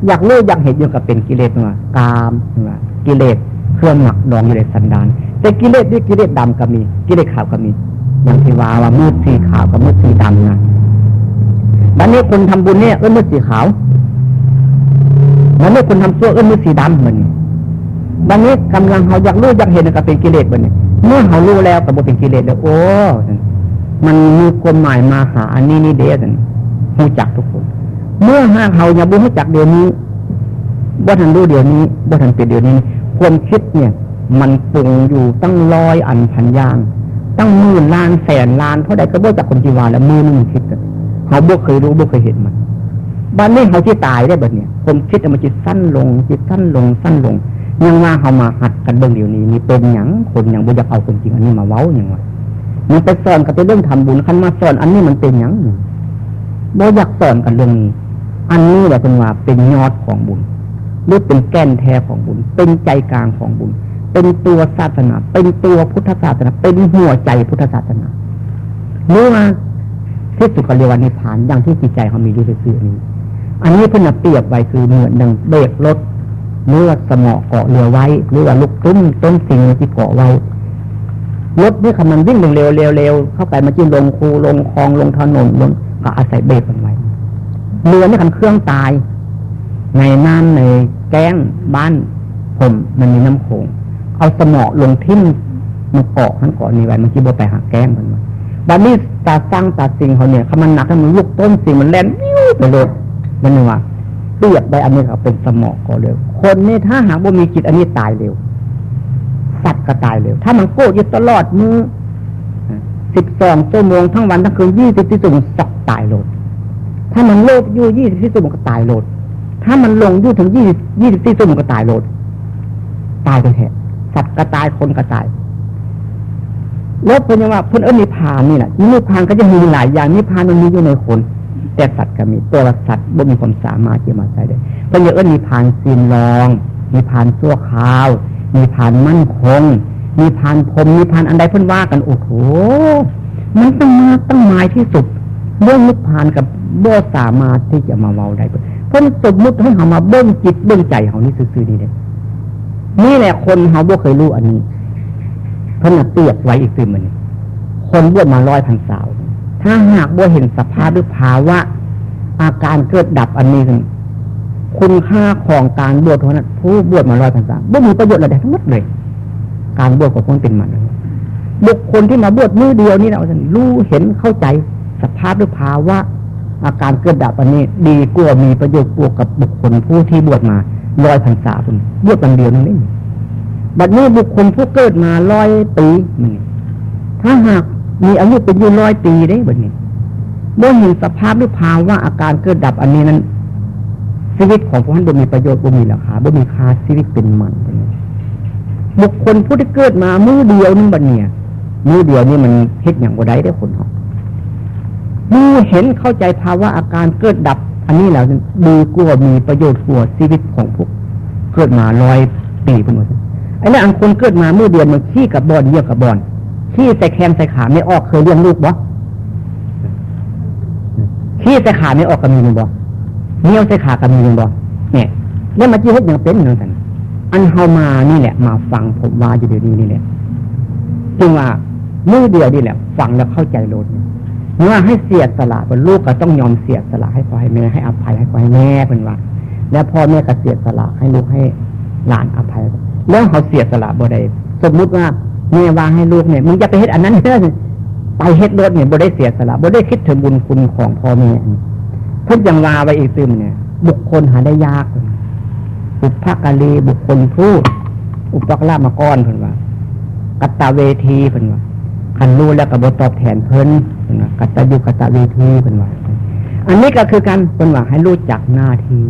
อยากรู้อยากเห็นอยู่กับเป็นกิเลสว่ากามว่ากิเลสเครื่องหมักดองอยู่ในสันดาน แต่กิเลสนี่กิเลสดำก็มี กิเลสขาวก็มีอย่างที่ว่าว่ามืดสีขาวกับมืดสีดำนะบัดนี้คนทำบุญเนี่ยเอ้ยมืดสีขาวบัดนี้คนทำชั่วเอ้ยมืดสีดำเหมือนบัดนี้กำลังเขาอยากรู้อยากเห็นก็เป็นกิเลสเหมือนเมื่อเขารู้แล้วก็บ่เป็นกิเลสแล้วโอ้ มันมีความหมายมาหาอันนี้นี่เด้สันหูจักทุกคน เมื่อห้าเขาอย่าบุหูจักเดี๋ยวนี้บ่ทันรู้เดี๋ยวนี้บ่ทันเป็นเดี๋ยวนี้ ความคิดเนี่ย มันปรุงอยู่ตั้งร้อยอันพันยาง ตั้งหมื่นล้านแสนล้านเท่าใดก็บ่จากคนจีวาแล้วมือนึงคิดเขาบ่เคยรู้บ่เคยเห็นมันบ้านนี้เขาที่ตายได้แบบเนี้ยความคิดมันจิตสั้นลงจิตสั้นลงสั้นลงยังว่าเขามาหัดกันเบื้องเดี๋ยวนี้นี่เป็นอย่างคนอย่างบ่อยากเอาคนจริงอันนี้มาเว้าอย่างว่า มันไปสอนกันไปเรื่องทำบุญคันมาสอน อันนี้มันเป็นอย่างบ่อยากสอนกันเรื่องนี้ อันนี้แหละเป็นว่าเป็นยอดของบุญหรือเป็นแก่นแท้ของบุญ เป็นใจกลางของบุญ เป็นตัวศาสนา เป็นตัวพุทธศาสนา เป็นหัวใจพุทธศาสนาเมื่อว่าที่สุดก็เรียกว่านิพพานอย่างที่จิตใจเขามีอยู่ซื่อนี้ อันนี้เพื่อนเปรียบไว้คือเหมือนดังเบรกรถเมื่อสมอเกาะเรือไว้หรือว่าลุกตุ้มต้นสิ่งที่เกาะไว้ รถนี่คำมันวิ่งเร็วเร็วเร็วเข้าไปมาจิ้มลงคูลงคลองลงถนนลงก็อาศัยเบรกมันไว้เรือนี่คันเครื่องตาย ในน้ำในแก้งบ้านผมมันมีน้ำโขงเอาสมอลงทิ้มมันเกาะทั้งเกาะนี้ไว้มันจิ้มไปหาแก้งมันมาบัดนี้ตาสร้างตาสิ่งเขาเนี่ยเขามันหนักมันลุกต้นสิ่งมันแล่นวิวไปเลยมันว่าเปียบไปอันนี้เขาเป็นสมองก็เลยคนนี่ถ้าหากว่ามีจิตอันนี้ตายเร็ว สัตว์ก็ตายเร็ว ถ้ามันโกรธอยู่ตลอดมือสิบสองชั่วโมงทั้งวันทั้งคืนยี่สิบสี่ชั่วโมงสัตว์ตายโหลด ถ้ามันโลภอยู่ยี่สิบสี่ชั่วโมงก็ตายโหลด ถ้ามันลงอยู่ถึงยี่ยี่สิบสี่ชั่วโมงก็ตายโหลด ตายไปแท้สัตว์ก็ตายคนก็ตายแล้วเพื่อนว่าเพื่อนเอิญนิพานนี่แหละนิพานก็จะมีหลายอย่างนิพานมันมีอยู่ในคน แต่สัตว์ก็มีตัวสัตว์บ่มีความสามารถที่มาใช้ได้เพื่อนเอินิพานซีนลองนิพานชั่วคราว นิพานมั่นคงนิพานพรมนิพานอันใดเพื่อนว่ากันโอ้โหมันต้องมาต้องหมายที่สุด เรื่องนิพานกับบ่สามารถที่จะมาเว้าได้เพื่อนสมมุติให้เขามาเบิ้งจิตเบิ้งใจเขานี่ซื่อๆนี่เลยนี่แหละคนเขาบ่เคยรู้อันนี้เพิ่นเตียบไว้อีกคือมันคนบวชมาร้อยพันสาวถ้าหากบวเห็นสภาพหรือภาวะอาการเกิดดับอันนี้ คุณค่าของการบวชเท่านั้นผู้บวชมาร้อยพันสาบ่มีประโยชน์อะไรทั้งหมดเลย การบวชของคนเป็นมันบุคคลที่มาบวชมือเดียวนี่เรารู้เห็นเข้าใจสภาพหรือภาวะอาการเกิดดับอันนี้ ดีกว่ามีประโยชน์กว่ากับบุคคลผู้ที่บวชมาร้อยพันสาวบวชวันเดียวนี่บัดนี้บุคคลผู้เกิดมาร้อยปีนี่ถ้าหากมีอายุเป็นอยู่ร้อยปีได้บัดนี้บ่เห็นสภาพหรือภาวะอาการเกิดดับอันนี้นั้น ชีวิตของพวกท่านบ่มีประโยชน์บ่มีราคาบ่มีค่าชีวิตเป็นมันบุคคลผู้ที่เกิดมามือเดียวนึงบัดเนี่ยมือเดียวนี่มันเฮ็ดอย่างบ่ได้ได้คนหอกมือเห็นเข้าใจภาวะอาการเกิดดับ อันนี้แล้วดีกว่ามีประโยชน์กว่าชีวิตของพวกเกิดมาร้อยปีเป็นหมดไอ้เนี่อันคนเกิดมาเมื่อเดือนมันขี้กับบอลเยี่ยกับบอลขี้ใส่แคมใส่ขาไม่ออกเคยเลี้ยงลูกบ่ขี้ใส่ขาไม่ออกก็มีหนึ่งบ่ เนี้ยวใส่ขาก็มีหนึ่บ่เนี่ยแล้วมาจี้ฮุบยังเป็นหนึ่งกันอันเฮามานี่แหละ มาฟังผมว่าอยู่เดี๋ยวนี้นี่แหละจึงว่ามือเดียวนี่แหละ ฟังแล้วเข้าใจโลดเมื่อให้เสียสละเป็นลูกก็ต้องยอมเสียสละให้พ่อให้แม่ให้อภัยให้พ่อให้แม่เป็นว่าแล้วพ่อแม่ก็เสียสละให้ลูกให้หลานอภัย แล้วเขาเสียสละบ่ได้สมมุติว่าเมียวางให้ลูกเนี่ยมึงจะไปเฮ็ดอันนั้นเถอไปเฮ็ดรถเนี่ยบ่ได้เสียสละบ่ได้คิดถึงบุญคุณของพ่อแม่ ทุกอย่างวาไว้อีกซึมเนี่ย บุคคลหาได้ยากอุปกาลีบุคคลพูดอุปกลามาก้อนเพิ่นว่า กัตตาเวทีเพิ่นว่าคันรู้แล้วก็บ่ตอบแทนเพิ่นเพิ่นว่ากัตตายุกัตตาเวทีเพิ่นว่า อันนี้ก็คือการเพิ่นว่าให้รู้จักหน้าที่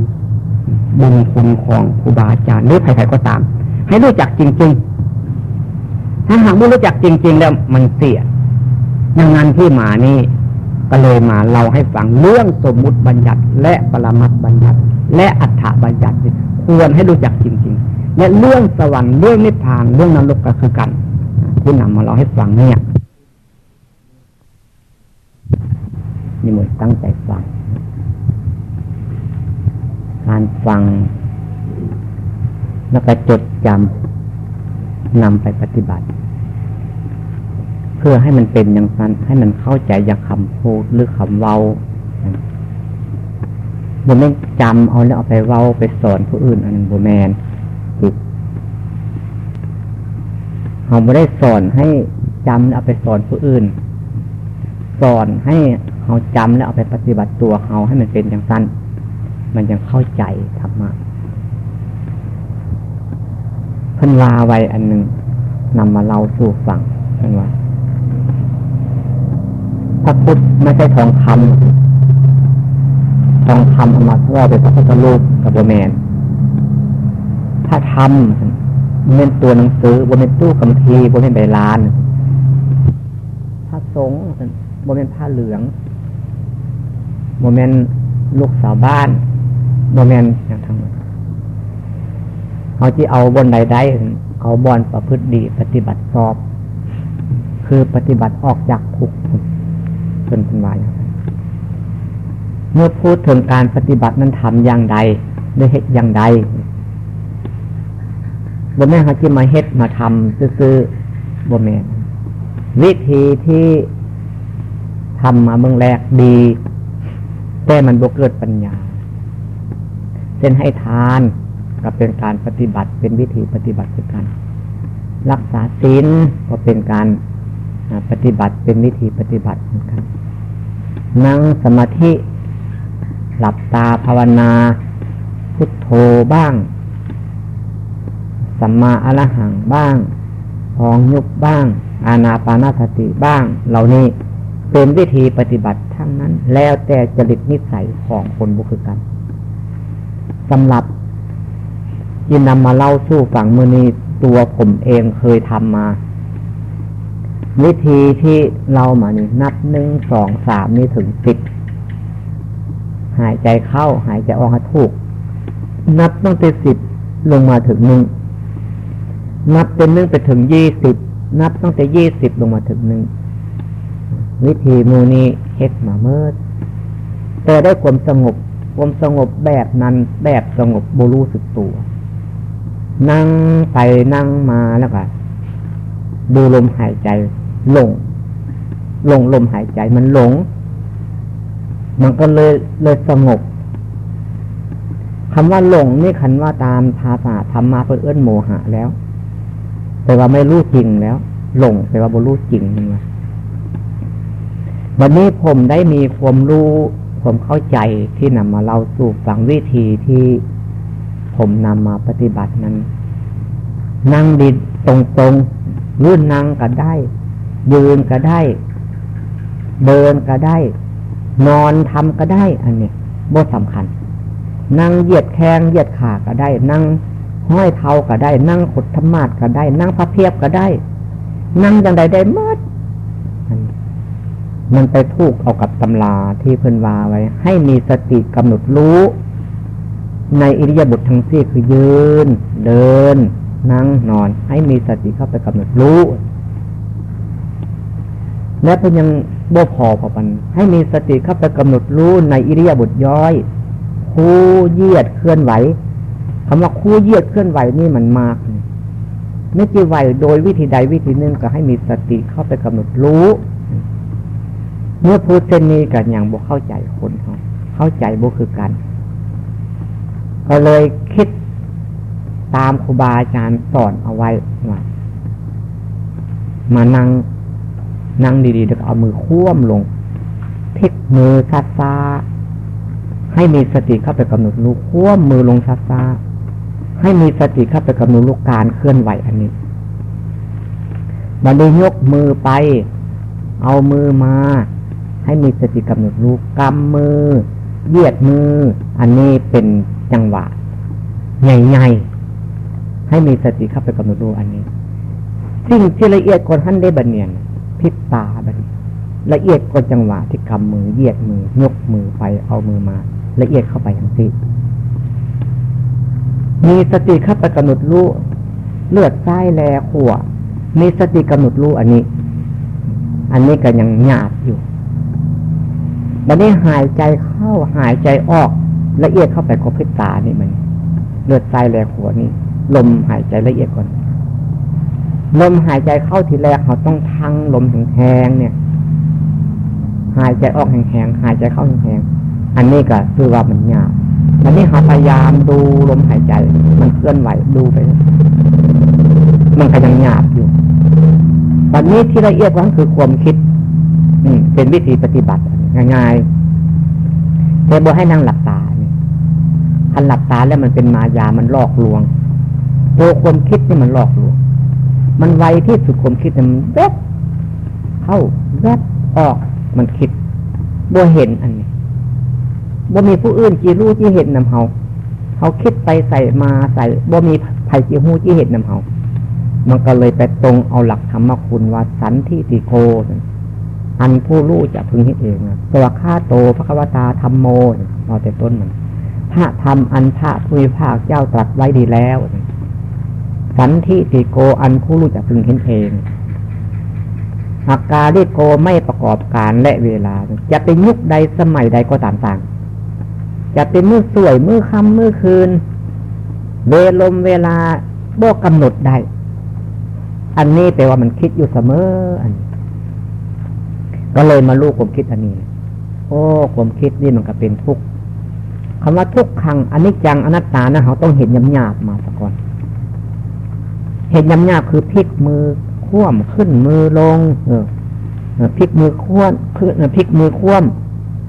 บุญคุณของครูบาอาจารย์หรือใครๆก็ตาม ให้รู้จักจริง ๆ ถ้าหากไม่รู้จักจริง ๆ แล้วมันเสียดังนั้นที่มานี่ ก็เลยมาเราให้ฟังเรื่องสมมุติบัญญัติ และปรมัตบัญญัติ และอัฏฐบัญญัติ ควรให้รู้จักจริง ๆ และเรื่องสวรรค์เรื่องนิพพานเรื่องนรกก็คือกันที่นำมาเราให้ฟังเนี่ยนี่หมดตั้งใจฟังการฟังแล้วก็จดจำนำไปปฏิบัติ เพื่อให้มันเป็นอย่างนั้นให้มันเข้าใจอย่างคำพูดหรือคำเว้าบนไม่จำเอาแล้วเอาไปเว้าไปสอนผู้อื่นอันนั้นบแมนผิดเขาไม่ได้สอนให้จำแล้วเอาไปสอนผู้อื่น สอนให้เขาจำแล้วเอาไปปฏิบัติตัวเขาให้มันเป็นอย่างสั้นมันยังเข้าใจธรรมะพันวาไว้อันหนึ่งนำมาเล่าสู่ฟังพันว่า ระพุทธไม่ใช่ทองคำทองคำเอามาเพื่อเป็นพระพุทธรูปกับโบแมนถ้าทำเป็นตัวหนังสือบนเป็นตู้กำพีบนเป็นใบลานถ้าสงบนเป็นผ้าเหลืองโมเมนลูกสาวบ้านโมเมนอย่างทั้งหมดเขาที่เอาบนใดได้เอาบอนประพฤติดี ปฏิบัติสอบ คือปฏิบัติออกจากคุก เป็นเป็นวายเมื่อพูดถึงการปฏิบัตินั้นทำอย่างใด ได้เหตุอย่างใดบ่แม่เขาที่มาเฮ็ดมาทำซื้อๆบ่แม่วิธีที่ทำมาเมืองแรกดี แต่มันบกเกิดปัญญาเช่นให้ทานก็เป็นการปฏิบัติเป็นวิธีปฏิบัติคือกัน รักษาศีลก็เป็นการ ปฏิบัติเป็นวิธีปฏิบัติเหมือนกันนั่งสมาธิหลับตาภาวนา พุทโธบ้าง สัมมาอรหังบ้างพองยุบบ้าง อาณาปานาสติบ้าง เหล่านี้เป็นวิธีปฏิบัติทั้งนั้น แล้วแต่จริตนิสัยของคนบุคคลกันสำหรับยินนำมาเล่าสู้ฝั่งมือนี้ตัวผมเองเคยทำมา วิธีที่เรามานี่นับหนึ่งสองสามนี่ถึงสิบหายใจเข้า หายใจออกให้ถูก นับตั้งแต่สิบลงมาถึงหนึ่งนับเป็นหนึ่งไปถึงยี่สิบนับตั้งแต่ยี่สิบลงมาถึงหนึ่งวิธีมูนี้เฮ็ดมาเมื่อแต่ได้ความสงบความสงบแบบนั้นแบบสงบบูรู้สึกตัว นั่งไปนั่งมาแล้วก็ดูลมหายใจ หลงหลงลมหายใจมันหลง มันก็เลยเลยสงบคำว่าหลงนี่คันว่าตามภาษาธรรมมาเพื่อเอื้อนโมหะแล้ว แต่ว่าไม่รู้จริงแล้ว หลงแต่ว่าบรู้จริงนี่ว่าวันนี้ผมได้มีความรู้ผมเข้าใจที่นำมาเล่าสู่ฟังวิธีที่ผมนำมาปฏิบัตินั้น นั่งดิตรงตรงรุ่นนั่งก็ได้ ยืนก็ได้ เดินก็ได้ นอนทำก็ได้ อันนี้บ่สำคัญ นั่งเหยียดแข้งเหยียดขาก็ได้ นั่งห้อยเท้าก็ได้ นั่งขดธรรมาดก็ได้ นั่งพระเพียบก็ได้ นั่งอย่างใดได้เมื่อมันไปทูกเอากับตำราที่เพิ่นวาไว้ ให้มีสติกำหนดรู้ ในอิริยาบถททั้งสี่คือยืน เดิน นั่งนอน ให้มีสติเข้าไปกำหนดรู้ และเพิ่นยังบ่พอพอปัน ให้มีสติเข้าไปกำหนดรู้ในอิริยาบถย่อยคู่เยียดเคลื่อนไหวคำว่าคู่เยียดเคลื่อนไหวนี่มันมากไม่จีไหวโดยวิธีใดวิธีหนึ่งก็ให้มีสติเข้าไปกำหนดรู้ เมื่อพูดเช่นนี้กันอย่างบุเข้าใจคนเขาเข้าใจบุคือกันก็เลยคิดตามครูบาอาจารย์สอนเอาไว้ว่ามานั่ง นั่งดีๆแล้วเอามือคว่ำลงพลิกมือซาซาให้มีสติเข้าไปกำหนดรู้คว่ำมือลงซาซาให้มีสติเข้าไปกำหนดลูกการเคลื่อนไหวอันนี้มันได้ยกมือไป เอามือมา ให้มีสติกำหนดรู้กำมือเหยียดมือ อันนี้เป็นจังหวะใหญ่ๆให้มีสติเข้าไปกำหนดรู้อันนี้ สิ่งที่ละเอียดคนท่านได้บันเนียน พิษตาบันละเอียดกนจังหวะที่กำมือเยียดมือยกมือไปเอามือมา ละเอียดเข้าไปทั้งสิ้นมีสติเข้าไปกำหนดรู้เลือดไส้แลขัวมีสติกำหนดรู้อันนี้ อันนี้ก็ยังหยาบอยู่บันนี้หายใจเข้าหายใจออก ละเอียดเข้าไปกับพิตานี่มัน เลือดไส้แลขัวนี่ลมหายใจละเอียดก่อน ลมหายใจเข้าทีแรกเขาต้องทั้งลมแห้งเนี่ย หายใจออกแห้งๆหายใจเข้าแห้งๆอันนี้ก็คือว่ามันยากอันนี้เขาพยายามดูลมหายใจ มันเคลื่อนไหวดูไป มันก็ยังหยากอยู่ตอนนี้ที่ละเอียดว่าคือความคิดอืเป็นวิธีปฏิบัติง่ายๆแต่บ่ให้นั่งหลับตาเนี่ยคันหลับตาแล้วมันเป็นมายามันหลอกลวงตัวความคิดนี่มันหลอกลวง มันไวที่สุดความคิดมันแวบเข้าแวบออกมันคิดบ่เห็นอันนี้บ่มีผู้อื่นจีรู้จีเห็นนำเฮาเขาคิดไปใส่มาใส่บ่มีไผ่จีหูจีเห็นนำเฮามันก็เลยไปตรงเอาหลักธรรมคุณว่าสันที่ติโกอันผู้รู้จะพึงเห็นเองตัวข้าโตพระควตาธรรมโมเอาแต่ต้นมันพระธรรมอันพระผู้ภาคเจ้าตรัสไว้ดีแล้ว สันทิติโกอันผู้รู้จะพึงเห็นเองอาการลิโกไม่ประกอบการและเวลา จะเป็นยุคใดสมัยใดก็ตามต่าง จะเป็นมือสวยมือค่ำมือคืน เวลมเวลาโบกำหนดได้ อันนี้แปลว่ามันคิดอยู่เสมออัน ก็เลยมาลูกผมคิดอันนี้ โอ้ผมคิดนี่มันก็เป็นทุกข์คำว่าทุกขังอันนี้จังอนัตตานะเขาต้องเห็นยำหยาบมาสักก่อน เห็นยำยาคือพลิกมือคว่ำขึ้นมือลงเออพลิกมือคว่ำขึ้นพลิกมือคว่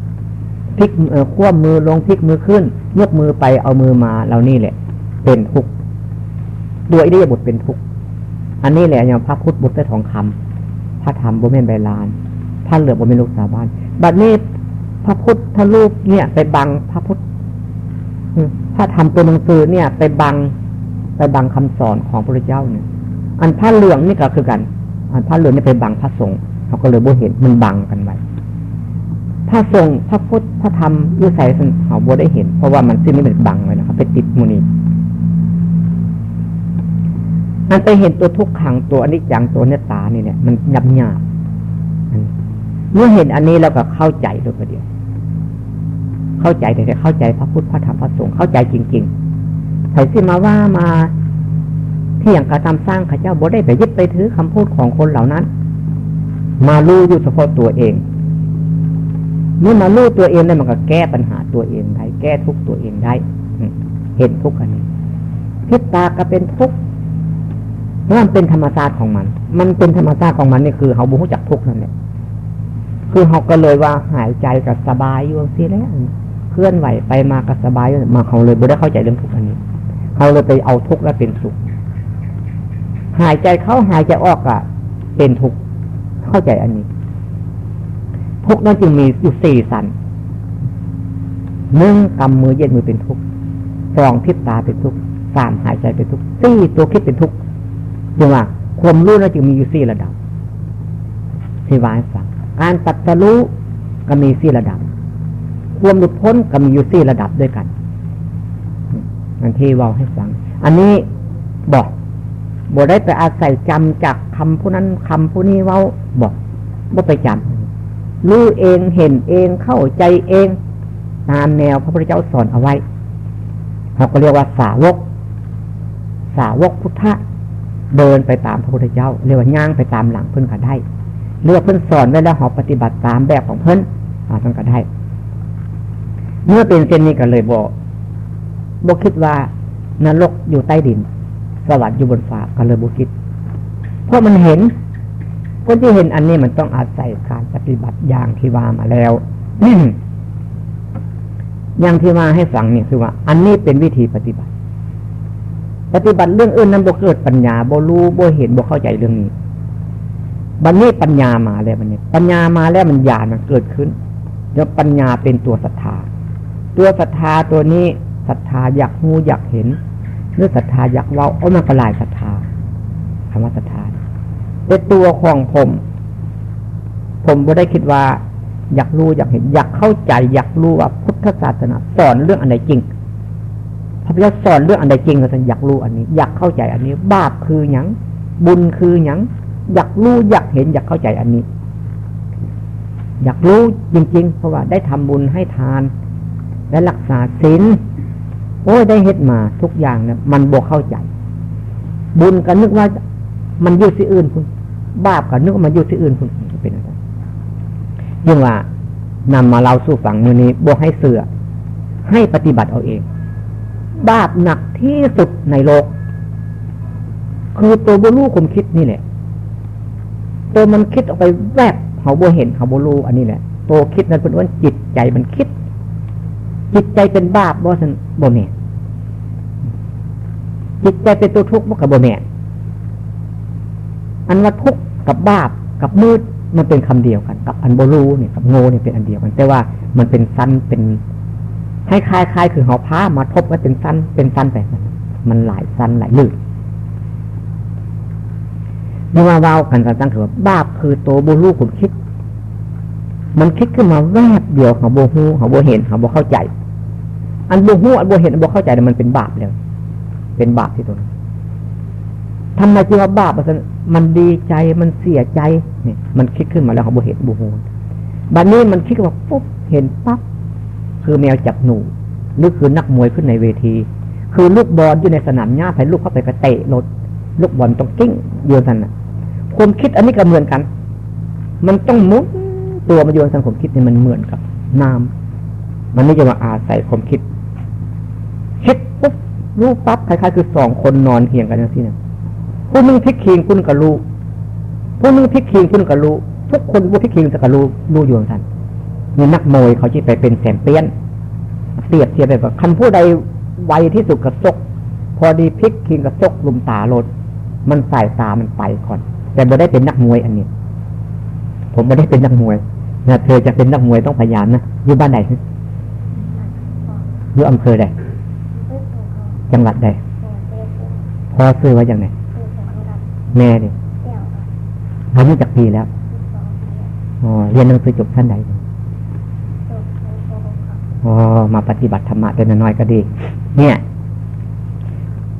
ำพลิกเอคว่ำมือลงพลิกมือขึ้น ยกมือไปเอามือมาเรานี่แหละ เป็นทุกข์ด้วยอิริยาบถเป็นทุกข์อันนี้แหละอย่างพระพุทธบุตรทองคำพระธรรมบุเมนใบลานพระเหลือบุเมนลูกสาวบ้านบัดนี้พระพุทธลูกเนี่ย ไปบังพระพุทธพระธรรมตัวหนังสือเนี่ย ไปบัง ไปบังคำสอนของพระเจ้าเนี่ยอันผ้าเหลืองนี่ก็คือกัน อันผ้าเหลืองนี่ไปบังพระสงฆ์เขาก็เลยบ่เห็นมันบังกันไว้พระสงฆ์พระพุทธพระธรรมยุใส่เขาบ่ได้เห็น เพราะว่ามันซึ่งนี่เป็นบังไว้นะครับไปติดมูนีมันไปเห็นตัวทุกขังตัวอนิจจังตัวเนตานี่เนี่ยมันยับยาบเมื่อเห็นอันนี้แล้วก็เข้าใจตัวเดี๋ยว เข้าใจแต่เข้าใจพระพุทธพระธรรมพระสงฆ์เข้าใจจริง ๆ ไผ่สิมาว่ามาที่อย่างกระทำสร้างข้าเจ้าบ่ได้ไปยึดไปถือคำพูดของคนเหล่านั้น มาลู่อยู่เฉพาะตัวเองเมื่อมาลู่ตัวเองได้มันก็แก้ปัญหาตัวเองได้แก้ทุกตัวเองได้เห็นทุกอันนี้พิษตาก็เป็นทุกเพราะมันเป็นธรรมชาติของมัน มันเป็นธรรมชาติของมันนี่คือเขาบุกจักทุกนั่นแหละคือเขาก็เลยว่าหายใจกับสบายอยู่สิแล้วเคลื่อนไหวไปมากับสบายมาเขาเลยบ่ได้เข้าใจเรื่องทุกอันนี้ เขาเลยไปเอาทุกข์แล้วเป็นสุข หายใจเข้าหายใจออกอะเป็นทุกข์เข้าใจอันนี้ ทุกข์นั้นจึงมีอยู่สี่สันหนึ่งกำมือเย็นมือเป็นทุกข์สองพิษตาเป็นทุกข์สามหายใจเป็นทุกข์สี่ตัวคิดเป็นทุกข์จึงว่าความรู้นั้นจึงมีอยู่สี่ระดับที่วายสังการตัดสรู้ก็มีสี่ระดับ ความหลุดพ้นก็มีอยู่สี่ระดับด้วยกัน อันที่ว่าให้ฟัง อันนี้บอกบอกได้ไปอาศัยจำจากคำผู้นั้นคำผู้นี้เว้าบอกบ่ไปจำรู้เองเห็นเองเข้าใจเองตามแนวพระพุทธเจ้าสอนเอาไว้เขาก็เรียกว่าสาวก สาวกพุทธะเดินไปตามพระพุทธเจ้า เรียกว่าย่างไปตามหลังเพิ่นก็ได้เลือกเพิ่นสอนไว้แล้วเขาปฏิบัติตามแบบของเพิ่นอ่าท่านก็ได้ เมื่อเป็นเช่นนี้ก็เลยบอก บคิดว่านรกอยู่ใต้ดิน สวรรค์อยู่บนฟ้าก็เลยบคิด เพราะมันเห็น คนที่เห็นอันนี้มันต้องอาศัยการปฏิบัติอย่างที่ว่ามาแล้วอย่างที่มาให้ฟังเนี่ยคือว่า อันนี้เป็นวิธีปฏิบัติ ปฏิบัติเรื่องอื่นนั้นบ่เกิดปัญญาบ่รู้บ่เห็นบ่เข้าใจเรื่องนี้บันนี้ปัญญามาแล้วมันเนี่ยปัญญามาแล้วมันญาณมันเกิดขึ้นเดี๋ยวปัญญาเป็นตัวศรัทธา ตัวศรัทธาตัวนี้ ศรัทธาอยากหูอยากเห็นหรือศรัทธาอยากเว้าเอามันก็ลายศรัทธาคำว่าศรัทธาเป็นตัวของผม ผมไม่ได้คิดว่า อยากรู้อยากเห็น อยากเข้าใจ อยากรู้ว่าพุทธศาสนาสอนเรื่องอะไรจริงพระพุทธสอนเรื่องอันใดจริงเราอยากรู้อันนี้ อยากเข้าใจอันนี้ บาปคือหยังบุญคือหยังอยากรู้อยากเห็น อยากเข้าใจอันนี้ อยากรู้จริง ๆ เพราะว่าได้ทำบุญให้ทาน และรักษาศีล โอ้ยได้เฮ็ดมาทุกอย่างเนะมันบวกเข้าใจ บุญก็นึกว่ามันอยู่ที่อื่นคุณบาปก็นึกว่ามันอยู่ที่อื่นคุณเป็นอะไรยิ่งว่านำมาเราสู่ฝั่งมือนี้บวกให้เสือให้ปฏิบัติเอาเอง บาปหนักที่สุดในโลก คือตัวบุรูคุมคิดนี่แหละตัวมันคิดออกไปแวบเขาโบเห็นเขาโบรูอันนี้แหละตัวคิดนั้นเป็นว่าจิตใจมันคิด จิตใจเป็นบาปบ่สันโบแมนจิตใจเป็นตัวทุกข์บ่กับโบแมนอันว่าทุกข์กับบาปกับมืดมันเป็นคำเดียวกัน กับอันโบรูเนี่ยกับโง่เนี่ยเป็นอันเดียวกัน แต่ว่ามันเป็นสั้นเป็นให้คลายคลายคือหอผ้ามาทบกันเป็นสั้นเป็นสั้นไปมันหลายสั้นหลายลื่นเมื่อว่าเว้ากันกันตั้งถือว่าบาปคือโตบูรูผมคิด มันคิดขึ้นมาแวบเดียวเขาโบหูเขาโบเห็นเขาโบเข้าใจ อันโบหูอันโบเห็นอันโบเข้าใจมันเป็นบาปเลยเป็นบาปที่ตัวทำไมจึงว่าบาปมันดีใจมันเสียใจเนี่ยมันคิดขึ้นมาแล้วเขาโบเห็นโบหูบัดนี้มันคิดว่าปุ๊บเห็นปั๊บคือแมวจับหนูหรือคือนักมวยขึ้นในเวที คือลูกบอลอยู่ในสนามหญ้าไปลูกเข้าไปกระเตะรถลูกบอลต้องกิ้งโยนสันนะความคิดอันนี้ก็เหมือนกัน มันต้องมุด ตัวมาโยนสังคมคิดเนี่ยมันเหมือนกับน้ำมันไม่จะมาอาศัยความคิดคิดปุ๊บรู้ปั๊บคล้ายๆคือสองคนนอนเคียงกันอย่างนี้นะผู้นึงพิกคิงคุณกับรู้ผู้นึงพิกคิงคุณกับรู้ทุกคนผู้พิกคิงจะกับรู้รู้อยู่ทันมีนักมวยเขาจะไปเป็นแสนเปี้ยนเปรียบเทียบแบบคันผู้ใดไวที่สุดกับซกพอดีพลิกคิงกับซกลุมตาลดมันสายตามันไปก่อน แต่บ่ได้เป็นนักมวยอันนี้ ผมไม่ได้เป็นนักมวย นะเธอจะเป็นนักมวยต้องพยายามนะอยู่บ้านไหนอยู่อำเภอใดจังหวัดใดพอซื้อไว้อย่างไหนแม่ดิอายุจากปีแล้วอ๋อเรียนหนังสือจบชั้นใดอ๋อมาปฏิบัติธรรมะเป็นน้อยก็ดี เนี่ย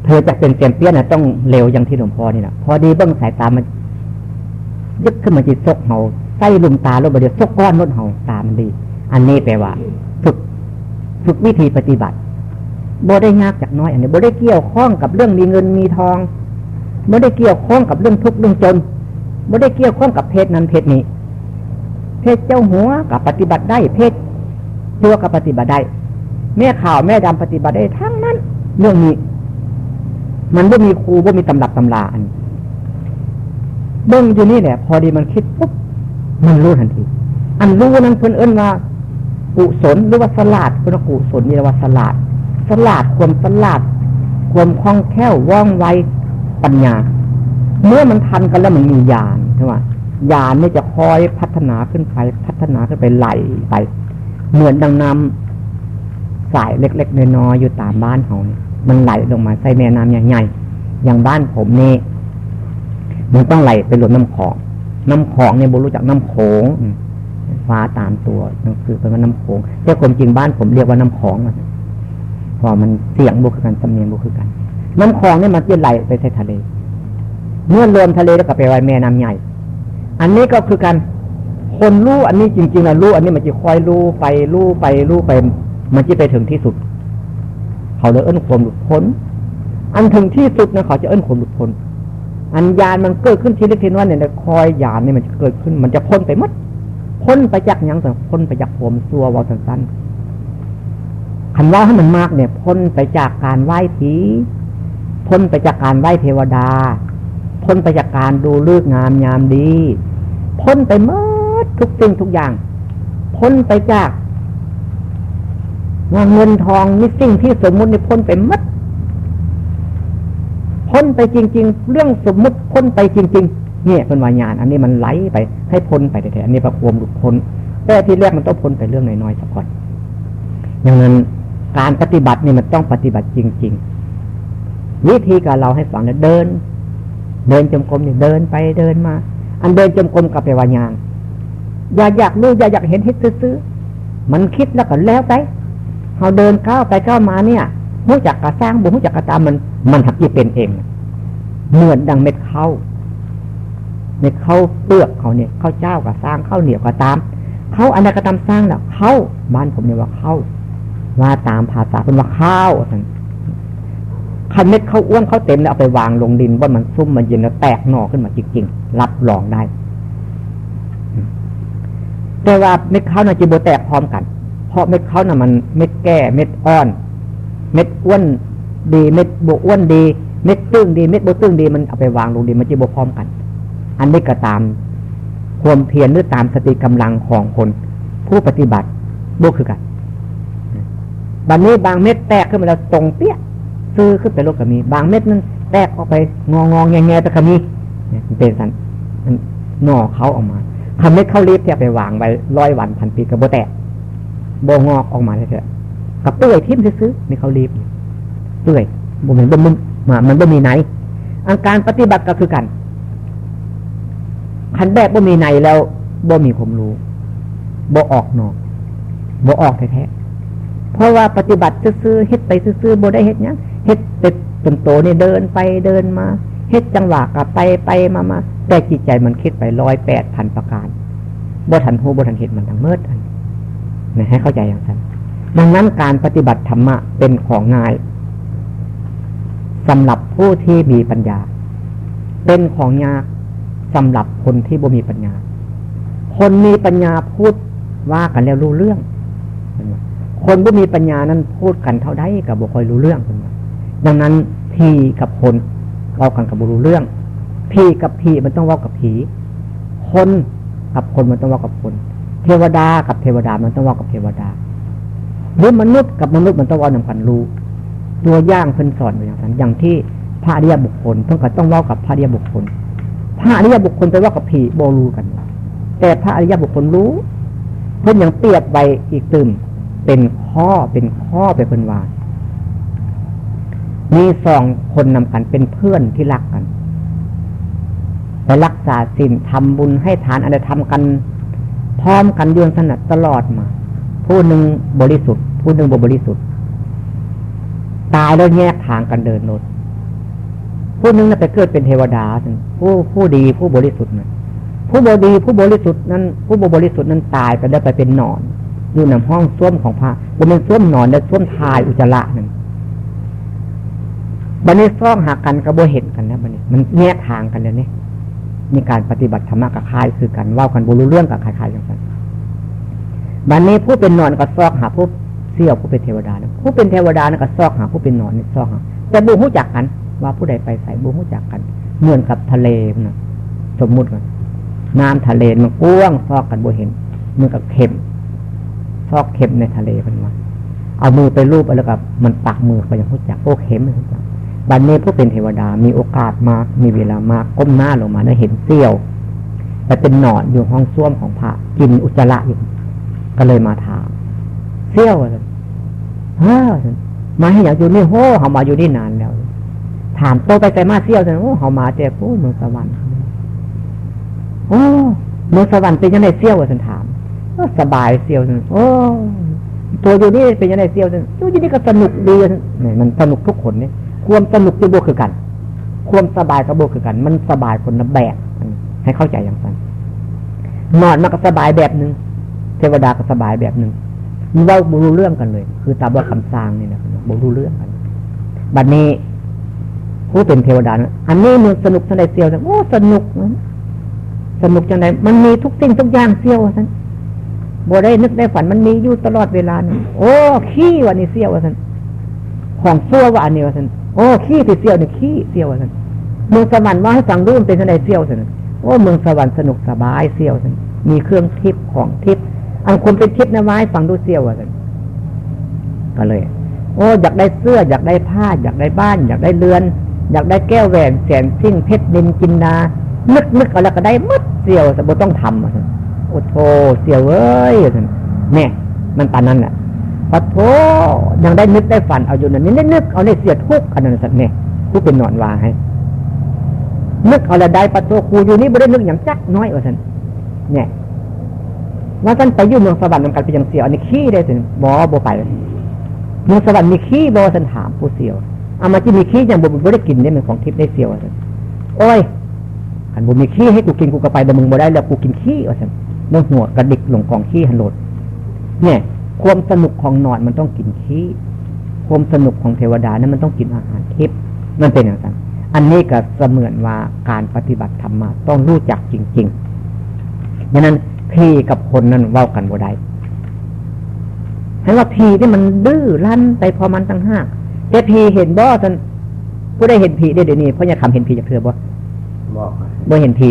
เธอจะเป็นเตียมเปี้ยนนะต้องเร็วอย่างที่หลวงพ่อนี่แหละพอดีเบื้องสายตามัน ยึดขึ้นมาจิตซกเหา ใส่ลุมตาลงไปเดียวซกก้อนนดเห่าตามันดี อันนี้แปลว่า ฝึก ฝึกวิธีปฏิบัติโบได้ยากจากน้อย อันนี้โบได้เกี่ยวข้องกับเรื่องมีเงินมีทองโบได้เกี่ยวข้องกับเรื่องทุกข์เรื่องจนโบได้เกี่ยวข้องกับเพศนั้นเพศนี้ เพศเจ้าหัวกับปฏิบัติได้ เพศตัวกับปฏิบัติได้แม่ข่าวแม่ดำปฏิบัติได้ทั้งนั้น เรื่องนี้ มันไม่มีครูไม่มีตำรับตำราอันเบิ้งอยู่นี่แหละพอดีมันคิดปุ๊บ มันรู้ทันที อันรู้นั้นเพื่อนเอิ้นว่ากุศลหรือว่าสลาดเพื่อนกุศลนี่ว่าสลาด สลาดความสลาด ความคล่องแคล่วว่องไวปัญญา เมื่อมันทันกันแล้วมันมีญาณใช่ไหมญาณนี่จะคอยพัฒนาขึ้นไป พัฒนาขึ้นไปไหลไป เหมือนดังน้ำสายเล็กๆน้อยๆอยู่ตามบ้านเขาเนี่ยมันไหลลงมาใส่แม่น้ำใหญ่ๆอย่างบ้านผมนี่มันต้องไหลไปหลดน้ำของ น้ำของเนี่ยบรู้จักน้ำโขงฟ้าตามตัวนั่นคือเป็นว่าน้ำโขงแต่ความจริงบ้านผมเรียกว่าน้ำของมันพอมันเสียงบุคือกันสำเนียงบุคือกัน น้ำคลองเนี่ยมันจะไหลไปใส่ทะเล เมื่อรวมทะเลแล้วก็ไปไว้แม่น้ำใหญ่ อันนี้ก็คือการคนรู้อันนี้จริงๆนะรู้ อันนี้มันจะคอยรู้ไปรู้ไปรู้ไป มันจะไปถึงที่สุด เขาเลยเอิ้นความหลุดพ้น อันถึงที่สุดนะเขาจะเอิ้นความหลุดพ้น อัญญาณมันเกิดขึ้นทีละทีน้อยเนี่ยคอยญาณนี่มันจะเกิดขึ้น มันจะพ้นไปมัดพ้นไปจากยังสังพ้นไปจากผมซัววอสั้นๆคำว่าให้มันมากเนี่ยพ้นไปจากการไหว้ผีพ้นไปจากการไหว้เทวดา พ้นไปจากการดูเลือกงามยามดี พ้นไปเมื่อทุกสิ่งทุกอย่าง พ้นไปจากเงินทองนี่สิ่งที่สมมุตินี่พ้นไปมัด พ้นไปจริง ๆ เรื่องสมมุติพ้นไปจริง ๆ เนี่ยเป็นวายาน อันนี้มันไหลไปให้พ้นไปแต่อันนี้ประควมหลุดพ้น แต่ที่แรกมันต้องพ้นไปเรื่องน้อยๆสักก่อนอย่างนั้นการปฏิบัตินี่มันต้องปฏิบัติจริง ๆ วิธีการเราให้ฟังเนี่ยเดิน เดินจมกรมเนี่ยเดินไปเดินมา อันเดินจมกรมกับไปวายานอย่าอยากรู้อย่าอยากเห็นให้ซื้อมันคิดแล้วก็แล้วไปเราเดินก้าวไปก้าวมาเนี่ย หูจักกระสร้างบุหูจักกระตามมันมันหักยี่เป็นเองเหมือนดังเม็ดข้าวเม็ดข้าวเปลือกเขาเนี่ยข้าวเจ้ากระสร้างข้าวเหนียวกระตามเขาอันใดกระตามสร้างแหละเข้าบ้านผมเนี่ยว่าเข้าว่าตามภาษาเป็นว่าข้าวท่านคันเม็ดข้าวอ้วนเข้าเต็มแล้วเอาไปวางลงดินว่ามันซุ่มมันเย็นแล้วแตกหน่อขึ้นมาจริงๆรับรองได้ แต่ว่าเม็ดข้าวน่ะจีโบแตกพร้อมกัน เพราะเม็ดข้าวน่ะมันเม็ดแก่เม็ดอ่อน เม็ดอ้วนดี เม็ดโบอ้วนดี เม็ดตึงดี เม็ดโบตึงดี มันเอาไปวางลงดินมันจีโบพร้อมกัน อันนี้ก็ตามความเพียรหรือตามสติกำลังของคนผู้ปฏิบัติโบคือกันบัดนนี้บางเม็ดแตกขึ้นมาแล้วตรงเปี้ยซื้อขึ้นไปโลกก็มี บางเม็ดนั้นแตกออกไปงองงแงแงแต่ก็มีเป็นสันมันหน่อเขาออกมาทำเม็ดเข้ารีบที่ไปวางไว้ร้อยวันพันปีกับโบแตกโบงอกออกมาเลยเถอะ กับเปื่อยทิ่มซื้อไม่เขารีบเปื่อยบ่เหมือนบ่มึงมามันบ่มีไหนอาการปฏิบัติก็คือกันขันแบบบ่มีไหนแล้วบ่มีผมรู้บ่ออกนอกบ่ออกแท้ๆเพราะว่าปฏิบัติซื้อเฮ็ดไปซื้อโบได้เฮ็ดเนี้ยเฮ็ดเต็จนโตนี่เดินไปเดินมาเฮ็ดจังหวะกับไปไปมามาแต่จิตใจมันคิดไปร้อยแปดพันประการบ่ทันหูบ่ทันเห็นมันทั้งเมื่อันนะให้เข้าใจอย่างนั้น ดังนั้นการปฏิบัติธรรมะเป็นของง่ายสำหรับผู้ที่มีปัญญา เป็นของยากสำหรับคนที่บ่มีปัญญา คนมีปัญญาพูดว่ากันแล้วรู้เรื่อง คนบ่มีปัญญานั้นพูดกันเท่าใดกับบุคคลรู้เรื่องดังนั้นพี่กับคนเล่ากันกับบุรู้เรื่องพี่กับพี่มันต้องว่ากับผี คนกับคนมันต้องว่ากับคน เทวดากับเทวดามันต้องว่ากับเทวดา หรือมนุษย์กับมนุษย์มันต้องว่านำกันรู้ตัวย่างเพิ่นสอนอย่างนั้นอย่างที่พระอริยบุคคลเพิ่นก็ต้องว่ากับพระอริยบุคคล พระอริยบุคคลไปว่ากับผีโบรู้กัน แต่พระอริยบุคคลรู้ เพิ่นยังเปรียบไว้อีกตึมเป็นข้อเป็นข้อไปเป็นวามีสองคนนำกันเป็นเพื่อนที่รักกันไปรักษาศีลทำบุญให้ทานอะไรทำกัน พร้อมกันยืนสนัดตลอดมา ผู้หนึ่งบริสุทธิ์ ผู้หนึ่งบบริสุทธิ์ ตายแล้วแยกทางกันเดินโนดผู้หนึ่งน่ะไปเกิดเป็นเทวดาผู้ผู้ดีผู้บริสุทธิ์นะผู้บดีผู้บริสุทธิ์นั้น ผู้บบริสุทธิ์นั้นตายไปได้ไปเป็นนอนอยู่ในห้องส้วมของพระบนเป็นส้วมนอนและส้วมทายอุจจาระนั่นบันนี้ซ่องหากันกับโบเห็นกันนะบันนี้ มันแยกทางกันเลยเนี่ยมีการปฏิบัติธรรมะกับคายคือกันว่ากันบุรุเรื่องกับคายๆอย่างนั้น บันนี้ผู้เป็นนอนก็ซอกหาผู้เสี่ยวผู้เป็นเทวดานะผู้เป็นเทวดานะก็ซอกหาผู้เป็นนอนนี่ซอกหาแต่บูหู้จักกัน ว่าผู้ใดไปใส่บูหู้จักกัน เหมือนกับทะเลนะสมมุติกันน้ำทะเลมันกว้างซอกกันบูเห็นเหมือนกับเข็มซอกเข็มในทะเลมันมาเอามือไปรูปแล้วกับมันปักมือไปอย่างผู้จักโอ้เข็มเลยจักบันนี้ผู้เป็นเทวดามีโอกาสมากมีเวลามากก้มหน้าลงมาได้เห็นเสี้ยวแต่เป็นหนอนอยู่ห้องส้วมของพระกินอุจจาระอยู่ ก็เลยมาถามเสี้ยวเลยฮ้ามาให้อยากอยู่นี่โ้เขามาอยู่นี่นานแล้ว ถามโตไปใจมาเสี้ยวเลยโอ้เขามาเจ็บโอ้เมืองสวรรค์โอ้เมืองสวรรค์เป็นยังไงเสี้ยวฉันถามสบายเสี้ยวโอ้ตัวอยู่นี่เป็นยังไงเสี้ยวอยู่ที่นี่ก็สนุกดีเนี่ยมันสนุกทุกคนเนี่ยความสนุกที่บวกคือกันความสบายกับบวกคือกัน มันสบายคนละแบบให้เข้าใจอย่างนั้นนอนมันก็สบายแบบหนึ่ง เทวดาก็สบายแบบหนึ่งมันว่าบูรู้เรื่องกันเลย คือตาบ่าคำสร้างนี่นะบูรู้เรื่องกัน บัดนี้ผู้เป็นเทวดานะอันนี้มันสนุกสนายเซียวโอ้สนุกนะสนุกจังไงมันมีทุกสิ่งทุกอย่างเซียวท่านบได้นึกได้ฝันมันมีอยู่ตลอดเวลานี่โอ้ขี้วันนี้เซียวท่านของซัวว่าอันนี้ว่าท่านโอ้ขี้ที่เสี้ยวเนี่ยขี้เสี้ยวสันเมืองสวรรค์ว่าให้ฟังดูมันเป็นอะไรเสี้ยวสันโอ้เมืองสวรรค์สนุกสบายเสี้ยวสันมีเครื่องทิพย์ของทิพย์ อันคนเป็นทิพย์นะว่าให้ฟังดูเสี้ยวสันก็เลย โอ้อยากได้เสื้อ อยากได้ผ้า อยากได้บ้าน อยากได้เรือน อยากได้แก้วแหวนแสนซิ่งเพชรดินจินนา นึกนึกอะไรก็ได้มัดเสี้ยวแต่บ่ต้องทำสันโอ้โธเสี้ยวเอ้ยเนี่ยมันปานนั้นแหละพอโทยังได้นึกได้ฝันเอาอยู่นั่นนี่ได้นึกเอาในเสียทุกอันนั้นสัตว์เนี่ยผู้เป็นหนอนวาให้นึกเอาละได้ปัตโตครูอยู่นี่ไม่ได้นึกอย่างจักน้อยว่าสันเนี่ย ว่าท่านไปยุ่เมืองสวรรค์นำกันไปยังเสียอันนี้ขี้ได้ถึงบอบไปเมืองสวรรค์มีขี้บอสันถามผู้เสียวเอามาที่มีขี้อย่างบุบได้กินได้เป็นของทิพย์ได้เสียวสันโอ้ยขันบุมีขี้ให้กูกินกูก็ไปแต่มึงบ่ได้แล้วกูกินขี้ว่าสันเรื่องหัวกระดิกหลงกองขี้หันโหลดเนี่ย ความสนุกของนอนมันต้องกินขี้ความสนุกของเทวดานั้นมันต้องกินอาหารทิพย์มันเป็นอย่างนั้นอันนี้ก็เสมือนว่าการปฏิบัติธรรมะต้องรู้จักจริงๆดังนั้น พี่กับคนนั้นเว้ากันบ่ได้ให้ว่าพีที่มันดื้อรั้นไปพอมันตั้งห้าแต่พีเห็นบ่ท่านผู้ได้เห็นพีได้เดี๋ยวนี้เพราะยังคำเห็นพีจากเธอบ่บ่บ่เห็นพี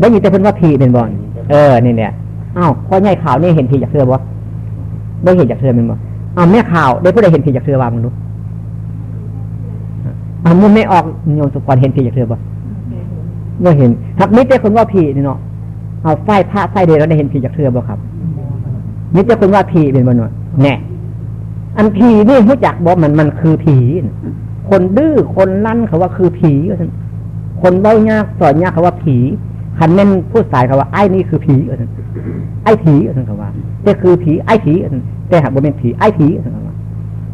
บ่ยินแต่เพิ่นว่าพีเป็นบ่เออนี่เนี่ยอ้าวพ่อใหญ่ข่าวนี่เห็นพีจากเธอบ่บ่เห็นจากเธอเป็นบ่อ้าวแม่ข่าวได้ผู้ได้เห็นพีจากเธอว่ามึงดูอ้าวมึงไม่ออกโยมสุกรเห็นพีจากเธอบ่บ่เห็นหักมิแต่คนว่าพีนี่เนาะ เอาไฟพระไฟเดียวเราได้เห็นพีจากเธอบ่ครับมิแต่คนว่าพีเป็นบ่เนาะแน่อันผีนี่รู้จักบอกมันมันคือผี คนดื้อคนลั่นเขาว่าคือผีคนเล่ายากสอนยากเขาว่าผีคันเน้นพูดสายเขาว่าไอ้นี่คือผีไอ้ผีเขาว่าแต่คือผีไอ้ผีแต่หากว่าเป็นผีไอ้ผีเขาว่า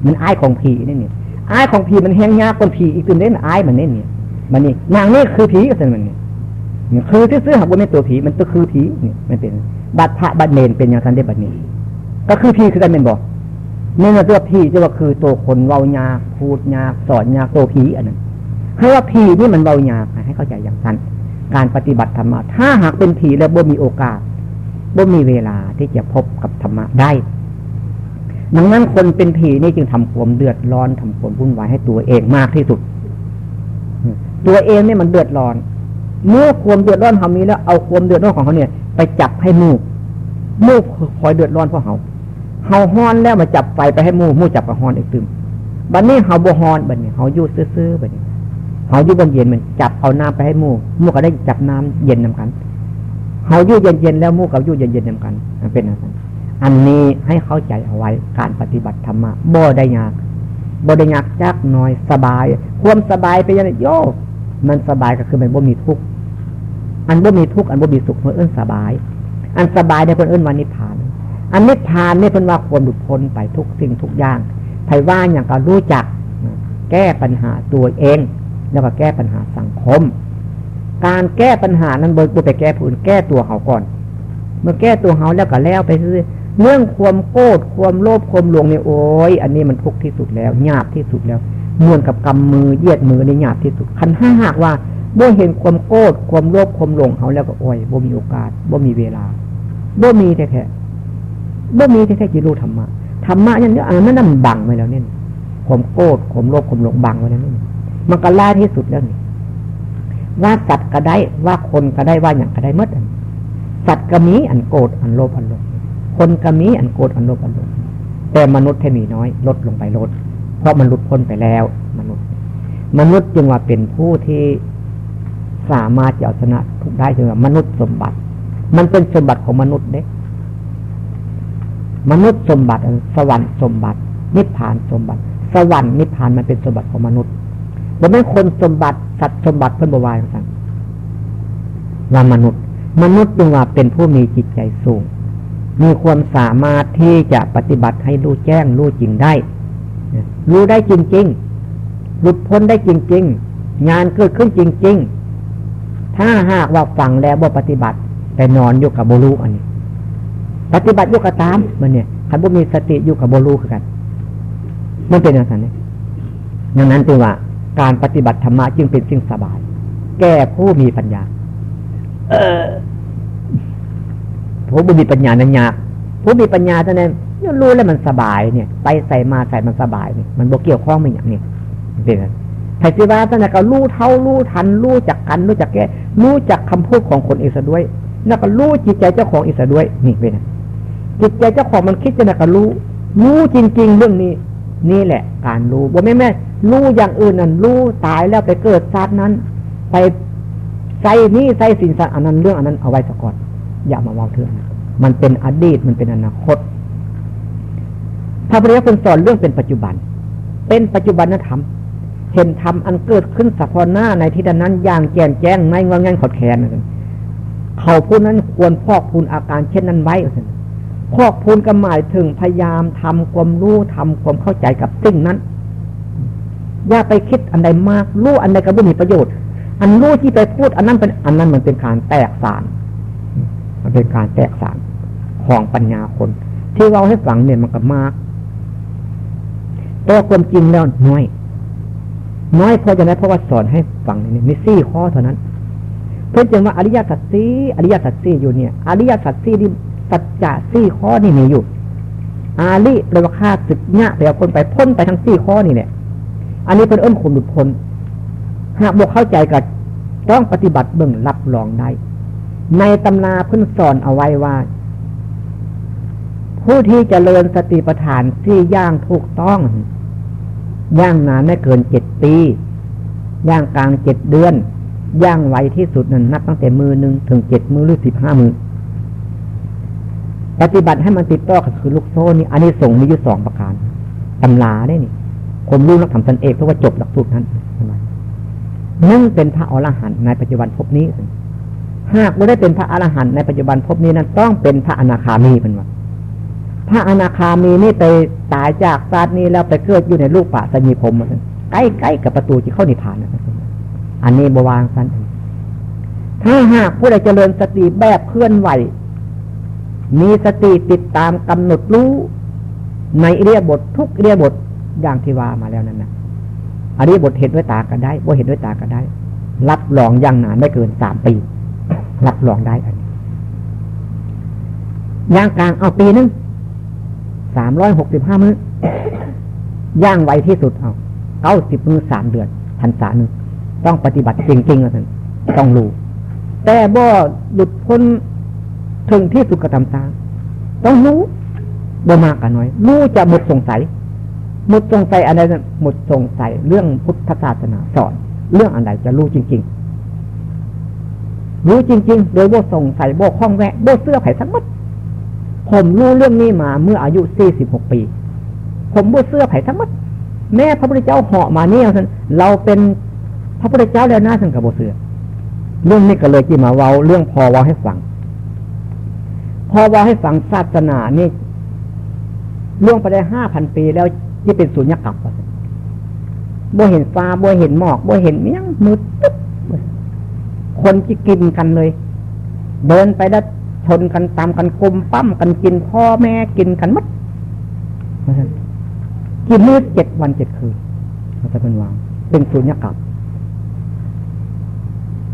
มันไอ้ของผีนี่เนี่ยไอ้ของผีมันแห้งยากคนผีอีกตัวเน้นไอ้มันเน้นเนี่ยมันนี่นางนี่คือผีก็เป็นมันเนี่ย คือซื้อหากว่าเป็นตัวผีมันก็คือผีเนี่ยมันเป็นบัตรพระบัตรเนนเป็นอย่างนั้นได้บัตรนี้ก็คือผีคือกันเป็นบอกนี่นะตัวผีจะว่าคือตัวคนเว้ายาพูดยาสอนยาตัวผีอันนั้นให้ว่าผีนี่มันเว้ายาให้เข้าใจอย่างนั้นการปฏิบัติธรรมะถ้าหากเป็นผีแล้วบ่มีโอกาสบ่มีเวลาที่จะพบกับธรรมะได้ดังนั้นคนเป็นผีนี่จึงทำความเดือดร้อนทำความวุ่นวายให้ตัวเองมากที่สุด ตัวเองเนี่ยมันเดือดร้อน เมื่อความเดือดร้อนเขามีแล้วเอาความเดือดร้อนของเขาเนี่ย ไปจับให้มูกมูกคอยเดือดร้อนเพราะเขาเฮาฮ้อนแล้วมาจับไฟไปให้มูมูจับกับฮ้อนอีกตึมบัดนนี้เฮาบ่ฮ้อนบัดนี้เฮายู่ซื่อๆบัดนี้เฮายู่บนเย็นมันจับเอาน้ำไปให้มูมูก็ได้จับน้ำเย็นนำกันเฮายู่เย็นๆแล้วมูกับยู่เย็นๆนำกันเป็นอะไรอันนี้ให้เข้าใจเอาไว้การปฏิบัติธรรมะบ่ได้ยากบ่ได้ยากจักน้อยสบาย ความสบายไปยังโยมันสบายก็คือมันบ่มีทุกข์ อันบ่มีทุกข์อันบ่มีสุขเพื่อเอื้นสบาย อันสบายในเพื่อเอื้นวันนิพาน อันนิพานนี่เป็นว่าควรหลุดพ้นไปทุกสิ่งทุกอย่างใครว่าอย่างก็รู้จัก แก้ปัญหาตัวเอง แล้วก็แก้ปัญหาสังคม การแก้ปัญหานั้นเบิกไปแก้ผู้อื่นแก้ตัวเขาก่อน เมื่อแก้ตัวเขาแล้วก็แล้วไปซื้อเรื่องความโกรธความโลภความหลงเนี่ยโอ้ยอันนี้มันทุกข์ที่สุดแล้วหยาบที่สุดแล้วเมือนกับกำมือเยียดมือในหยาบที่สุดคันห้าหากว่า เมื่อเห็นความโกรธความโลภความหลงเขาแล้วก็โอ้ยบ่มีโอกาสบ่มีเวลาบ่มีแท้บ่มีแค่แค่จิรู้ธรรมะธรรมะยังอันนั้นมันบังไว้แล้วเนี่ยข่มโกรธข่มโลภข่มหลงบังไว้แล้วนี่มันก็ล่าที่สุดแล้วนี่ว่าสัตว์ก็ได้ว่าคนก็ได้ว่าอย่างก็ได้มดสัตว์ก็มีอันโกรธอันโลภอันหลงคนก็มีอันโกรธอันโลภอันหลงแต่มนุษย์แค่มีน้อย ลดลงไปลด เพราะมันหลุดพ้นไปแล้ว มนุษย์ มนุษย์จึงว่าเป็นผู้ที่ สามารถจะเอาชนะทุกได้จึงมนุษย์สมบัติ มันเป็นสมบัติของมนุษย์เด็กมนุษย์สมบัติสวรรค์สมบัติ นิพพานสมบัติ สวรรค์นิพพานมันเป็นสมบัติของมนุษย์บ่ไม่คนสมบัติสัตว์สมบัติเพิ่นบวายกันว่ามนุษย์ มนุษย์จึงว่าเป็นผู้มีจิตใจสูง มีความสามารถที่จะปฏิบัติให้รู้แจ้งรู้จริงได้ รู้ได้จริง ๆ หลุดพ้นได้จริง ๆ งานเกิดขึ้นจริง ๆ ถ้าหากว่าฟังแล้วบ่ปฏิบัติ แต่นอนอยู่กับบุรุอันนี้ ปฏิบัติยุกตามมันเนี่ยคันบ่มีสติอยู่กับโบลูคือกันมันเป็นอย่างนั้นเนี่ยดังนั้นจึงว่าการปฏิบัติธรรมะจึงเป็นสิ่งสบาย แก่ผู้มีปัญญา เออผู้มีปัญญานันยากผู้มีปัญญาเท่านั้นรู้แล้วมันสบายเนี่ย ไปใส่มาใส่มันสบายเนี่ยมันบกเกี่ยวข้องไม่อย่างนี้เป็นไง ไทสิว่าท่านก็รู้เท่ารู้ทันรู้จักกันรู้จักแก้รู้จักคำพูดของคนอีกด้วยแล้วก็รู้จิตใจเจ้าของอีกด้วย นี่เป็นจิตใจเจ้าของมันคิดจะนักรู้ รู้จริง ๆ เรื่องนี้ นี่แหละ การรู้บ่แม่แม่รู้อย่างอื่นนั่นรู้ตายแล้วไปเกิดชาตินั้น ไปใส่นี่ใส่สินสัอันนั้นเรื่องอันนั้นเอาไว้สะก่อนอย่ามาว่าเถื่อนมันเป็นอดีตมันเป็นอนาคตพระพุทธเจ้าสอนเรื่องเป็นปัจจุบัน เป็นปัจจุบันนธรรม เห็นธรรมอันเกิดขึ้นสัพหน้าในที่นั้นอย่างแจ่มแจ้งไม่งอนงันขอดแขนเขาผู้นั้นควรพอกพูนอาการเช่นนั้นไว้พอกพูนก็หมายถึงพยายามทำความรู้ทำความเข้าใจกับสิ่งนั้น อย่าไปคิดอันใดมากรู้อันใดก็ไม่มีประโยชน์ อันรู้ที่ไปพูด อันนั้นเป็นอันนั้นมันเป็นการแตกสารมันเป็นการแตกสารของปัญญาคน ที่เราให้ฟังเนี่ยมันก็มากตัวความจริงแล้วน้อย น้อยพราะจะได้เพราะว่าสอนให้ฟังนี่มีสี่ข้อเท่านั้น เพื่อจะว่าอริยสัจสี่อริยสัจสี่อยู่เนี่ย อริยสัจสี่ที่สัจจะสี่ข้อนี่มีอยู่ อาลิแปลว่าฆ่าศึกเนี่ยแปลว่าคนไปพ้นไปทั้งสี่ข้อนี่เนี่ย อันนี้เป็นเอื้นคนหลุดพ้นหากบวกเข้าใจกับต้องปฏิบัติเบื้องรับรองได้ ในตำนาพื้นสอนเอาไว้ว่า ผู้ที่จเจริญสติปัฏฐานสี่ย่างถูกต้อง ย่างนานไม่เกินเจ็ดปี ย่างกลางเจ็ดเดือน ย่างไวที่สุดนั้นนับตั้งแต่มือหนึ่งถึงเจ็ดมือหรือสิบห้ามือ ปฏิบัติให้มันติดต่อกับคือลูกโซ่นี่อันนี้ส่งมีอยู่สองประการตำลาได้นี่ผมรู้นักธรรมสันเอกเพราะว่าจบหลักสูตรนั้นนั่งเป็นพระอรหันต์ในปัจจุบันพบนี้ หากไม่ได้เป็นพระอรหันต์ในปัจจุบันพบนี้นั้นต้องเป็นพระอนาคามีเป็นว่า พระอนาคามีนี่ไปตายจากศาสตร์นี้แล้วไปเกิดอยู่ในลูกป่าสญีพรมใกล้ใกล้กับประตูที่เข้านิพพานอันนี้บวางสั้นถ้าหากผู้ใดเจริญสติแบบเคลื่อนไหว มีสติติดตามกำหนดรู้ ในเรียบททุกเรียบทอย่างที่ว่ามาแล้วนั่นนะอันนี้บทเห็นด้วยตากันได้บ่เห็นด้วยตากันได้ รับรองอย่างนานไม่เกินสามปี รับรองได้อันนี้ย่างกลางเอาปีนึง สามร้อยหกสิบห้ามื้อย่างไวที่สุดเอาเก้าสิบมือสามเดือนพันษาหนึ่งต้องปฏิบัติจริงๆนะท่านต้องรู้ แต่บ่หลุดพ้นถึงที่สุดกระทำตาต้องรู้บ่มากกันน้อย รู้จะหมดสงสัย หมดสงสัยอะไรหมดสงสัยเรื่องพุทธศาสนาสอน เรื่องอะไรจะรู้จริง ๆ รู้จริง ๆ โดยโบสงสัยโบคล้องแวะโบเสื้อไผ่สักมัด ผมรู้เรื่องนี้มาเมื่ออายุสี่สิบหกปี ผมโบเสื้อไผ่สักมัดแม่พระพุทธเจ้าเหาะมาเนี่ยท่านเราเป็นพระพุทธเจ้าแล้วหน้าท่านกับโบเสื้อเรื่องนี้ก็เลยที่มาเว้าเรื่องพอเว้าให้ฟังพอเว้าให้ฟังศาสนานี่ล่วงไปได้ห้าพันปีแล้วที่เป็นสุญญากาศบ่เห็นฟ้าบ่เห็นหมอกบ่เห็นเมียงมืดตึ๊บคนที่กินกันเลย เดินไปแล้ว ชนกันตามกันกลมปั้มกันกินพ่อแม่กินกันมัดกินมืดเจ็ดวันเจ็ดคืนเราจะเป็นวางเป็นสุญญากาศ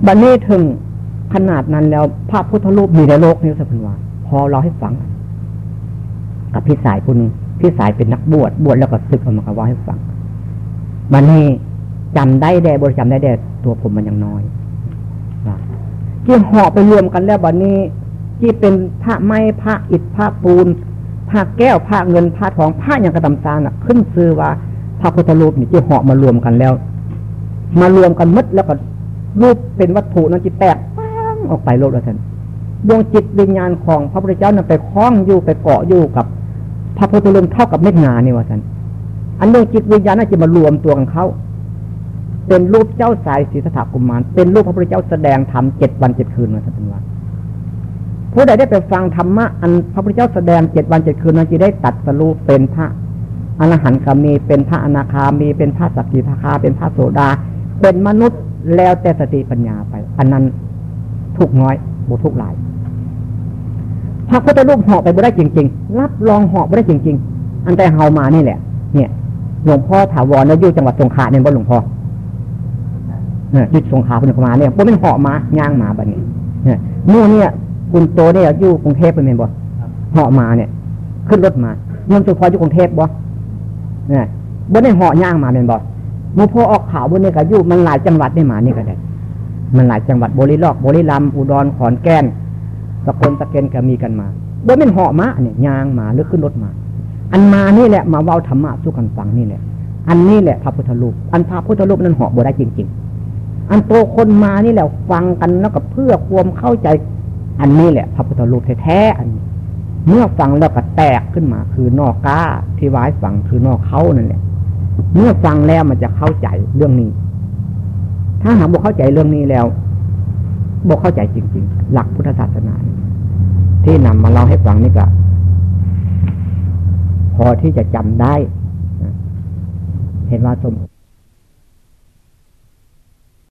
บันนี้ถึงขนาดนั้นแล้วพระพุทธรูปมีในโลกนี้สักเป็นวางพอเราให้ฟัง กับพี่สายคุณพี่สายเป็นนักบวชบวชแล้วก็ศึกออกมาว่าให้ฟังมันนี่จำได้แด่บริจำได้แด่ตัวผมมันยังน้อยที่ห่อไปรวมกันแล้ววันนี้ ที่เป็นพระไม้พระอิฐพระปูนพระแก้วพระเงินพระทองพระอย่างกระดำซานอะ ขึ้นซื้อว่าพระพุทธรูปนี่ที่ห่อมารวมกันแล้ว มารวมกันมดแล้วก็รูปเป็นวัตถุนั้นจิตแตกปั้งออกไปโลกแล้วท่านดวงจิตวิญญาณของพระพุทธเจ้านั้นไปคล้องอยู่ไปเกาะอยู่กับ พระพุทธรูปเท่ากับเม็ดงานี่ว่าท่านอันเรื่องจิตวิญญาณน่าจะมารวมตัวกันเขาเป็นรูปเจ้าสายศรีสถากุมารเป็นรูปพระพุทธเจ้าแสดงธรรมเจ็ดวันเจ็ดคืนมาท่านว่า ผู้ใดได้ไปฟังธรรมะอันพระพุทธเจ้าแสดงเจ็ดวันเจ็ดคืนนั้นจะได้ตัดสรุปเป็นพระอรหันต์ก็มีเป็นพระอนาคามีเป็นพระสักกิทาคาเป็นพระโสดา เป็นมนุษย์แล้วแต่สติปัญญาไป อันนั้นทุกน้อยบุทุกหลายพระพุทธรูปเหาะไปบ่ได้จริง ๆ รับรองเหาะบ่ได้จริง ๆ อันแต่เฮามานี่แหละ เนี่ยหลวงพ่อถาวรนะอยู่จังหวัดสงขลาเนี่ยบ่หลวงพ่อเนี่ยยุดสงขลาเป็นมาเนี่ยบ่เป็นเหาะมาย่างมาแบบนี้เนี่ยมู่เนี่ย คุณโตเนี่ยอยู่กรุงเทพเป็นบ่เหาะมาเนี่ย ขึ้นรถมาโยมสุพรอยู่กรุงเทพบ่เนี่ยบ่ได้เหาะย่างมาเป็นบ่มู่พ่อออกข่าวบนนี้ก็อยู่มันหลายจังหวัดได้มานี่ก็ได้ มันหลายจังหวัดบริลอกบริลัมอุดรขอนแก่นสกลตะเกนก็มีกันมาโดยเป็นเหาะมาเนี่ยยางมาหรือขึ้นรถมา อันมานี่แหละมาเว้าธรรมะสู้กันฟังนี่แหละ อันนี้แหละพระพุทธรูปอันพระพุทธรูปนั้นเหาะบ่ได้จริง ๆ อันโตคนมานี่แหละฟังกันแล้วก็เพื่อความเข้าใจ อันนี้แหละพระพุทธรูปแท้ๆอันเมื่อฟังแล้วก็แตกขึ้นมา คือนอกก้าที่ว้ฟังคือนอกเขานั่นแหละเมื่อฟังแล้วมันจะเข้าใจเรื่องนี้ ถ้าหากบุเข้าใจเรื่องนี้แล้วบุเข้าใจจริง ๆ หลักพุทธศาสนาที่นำมาเล่าให้ฟังนี่ก็พอที่จะจำได้ เห็นว่าสม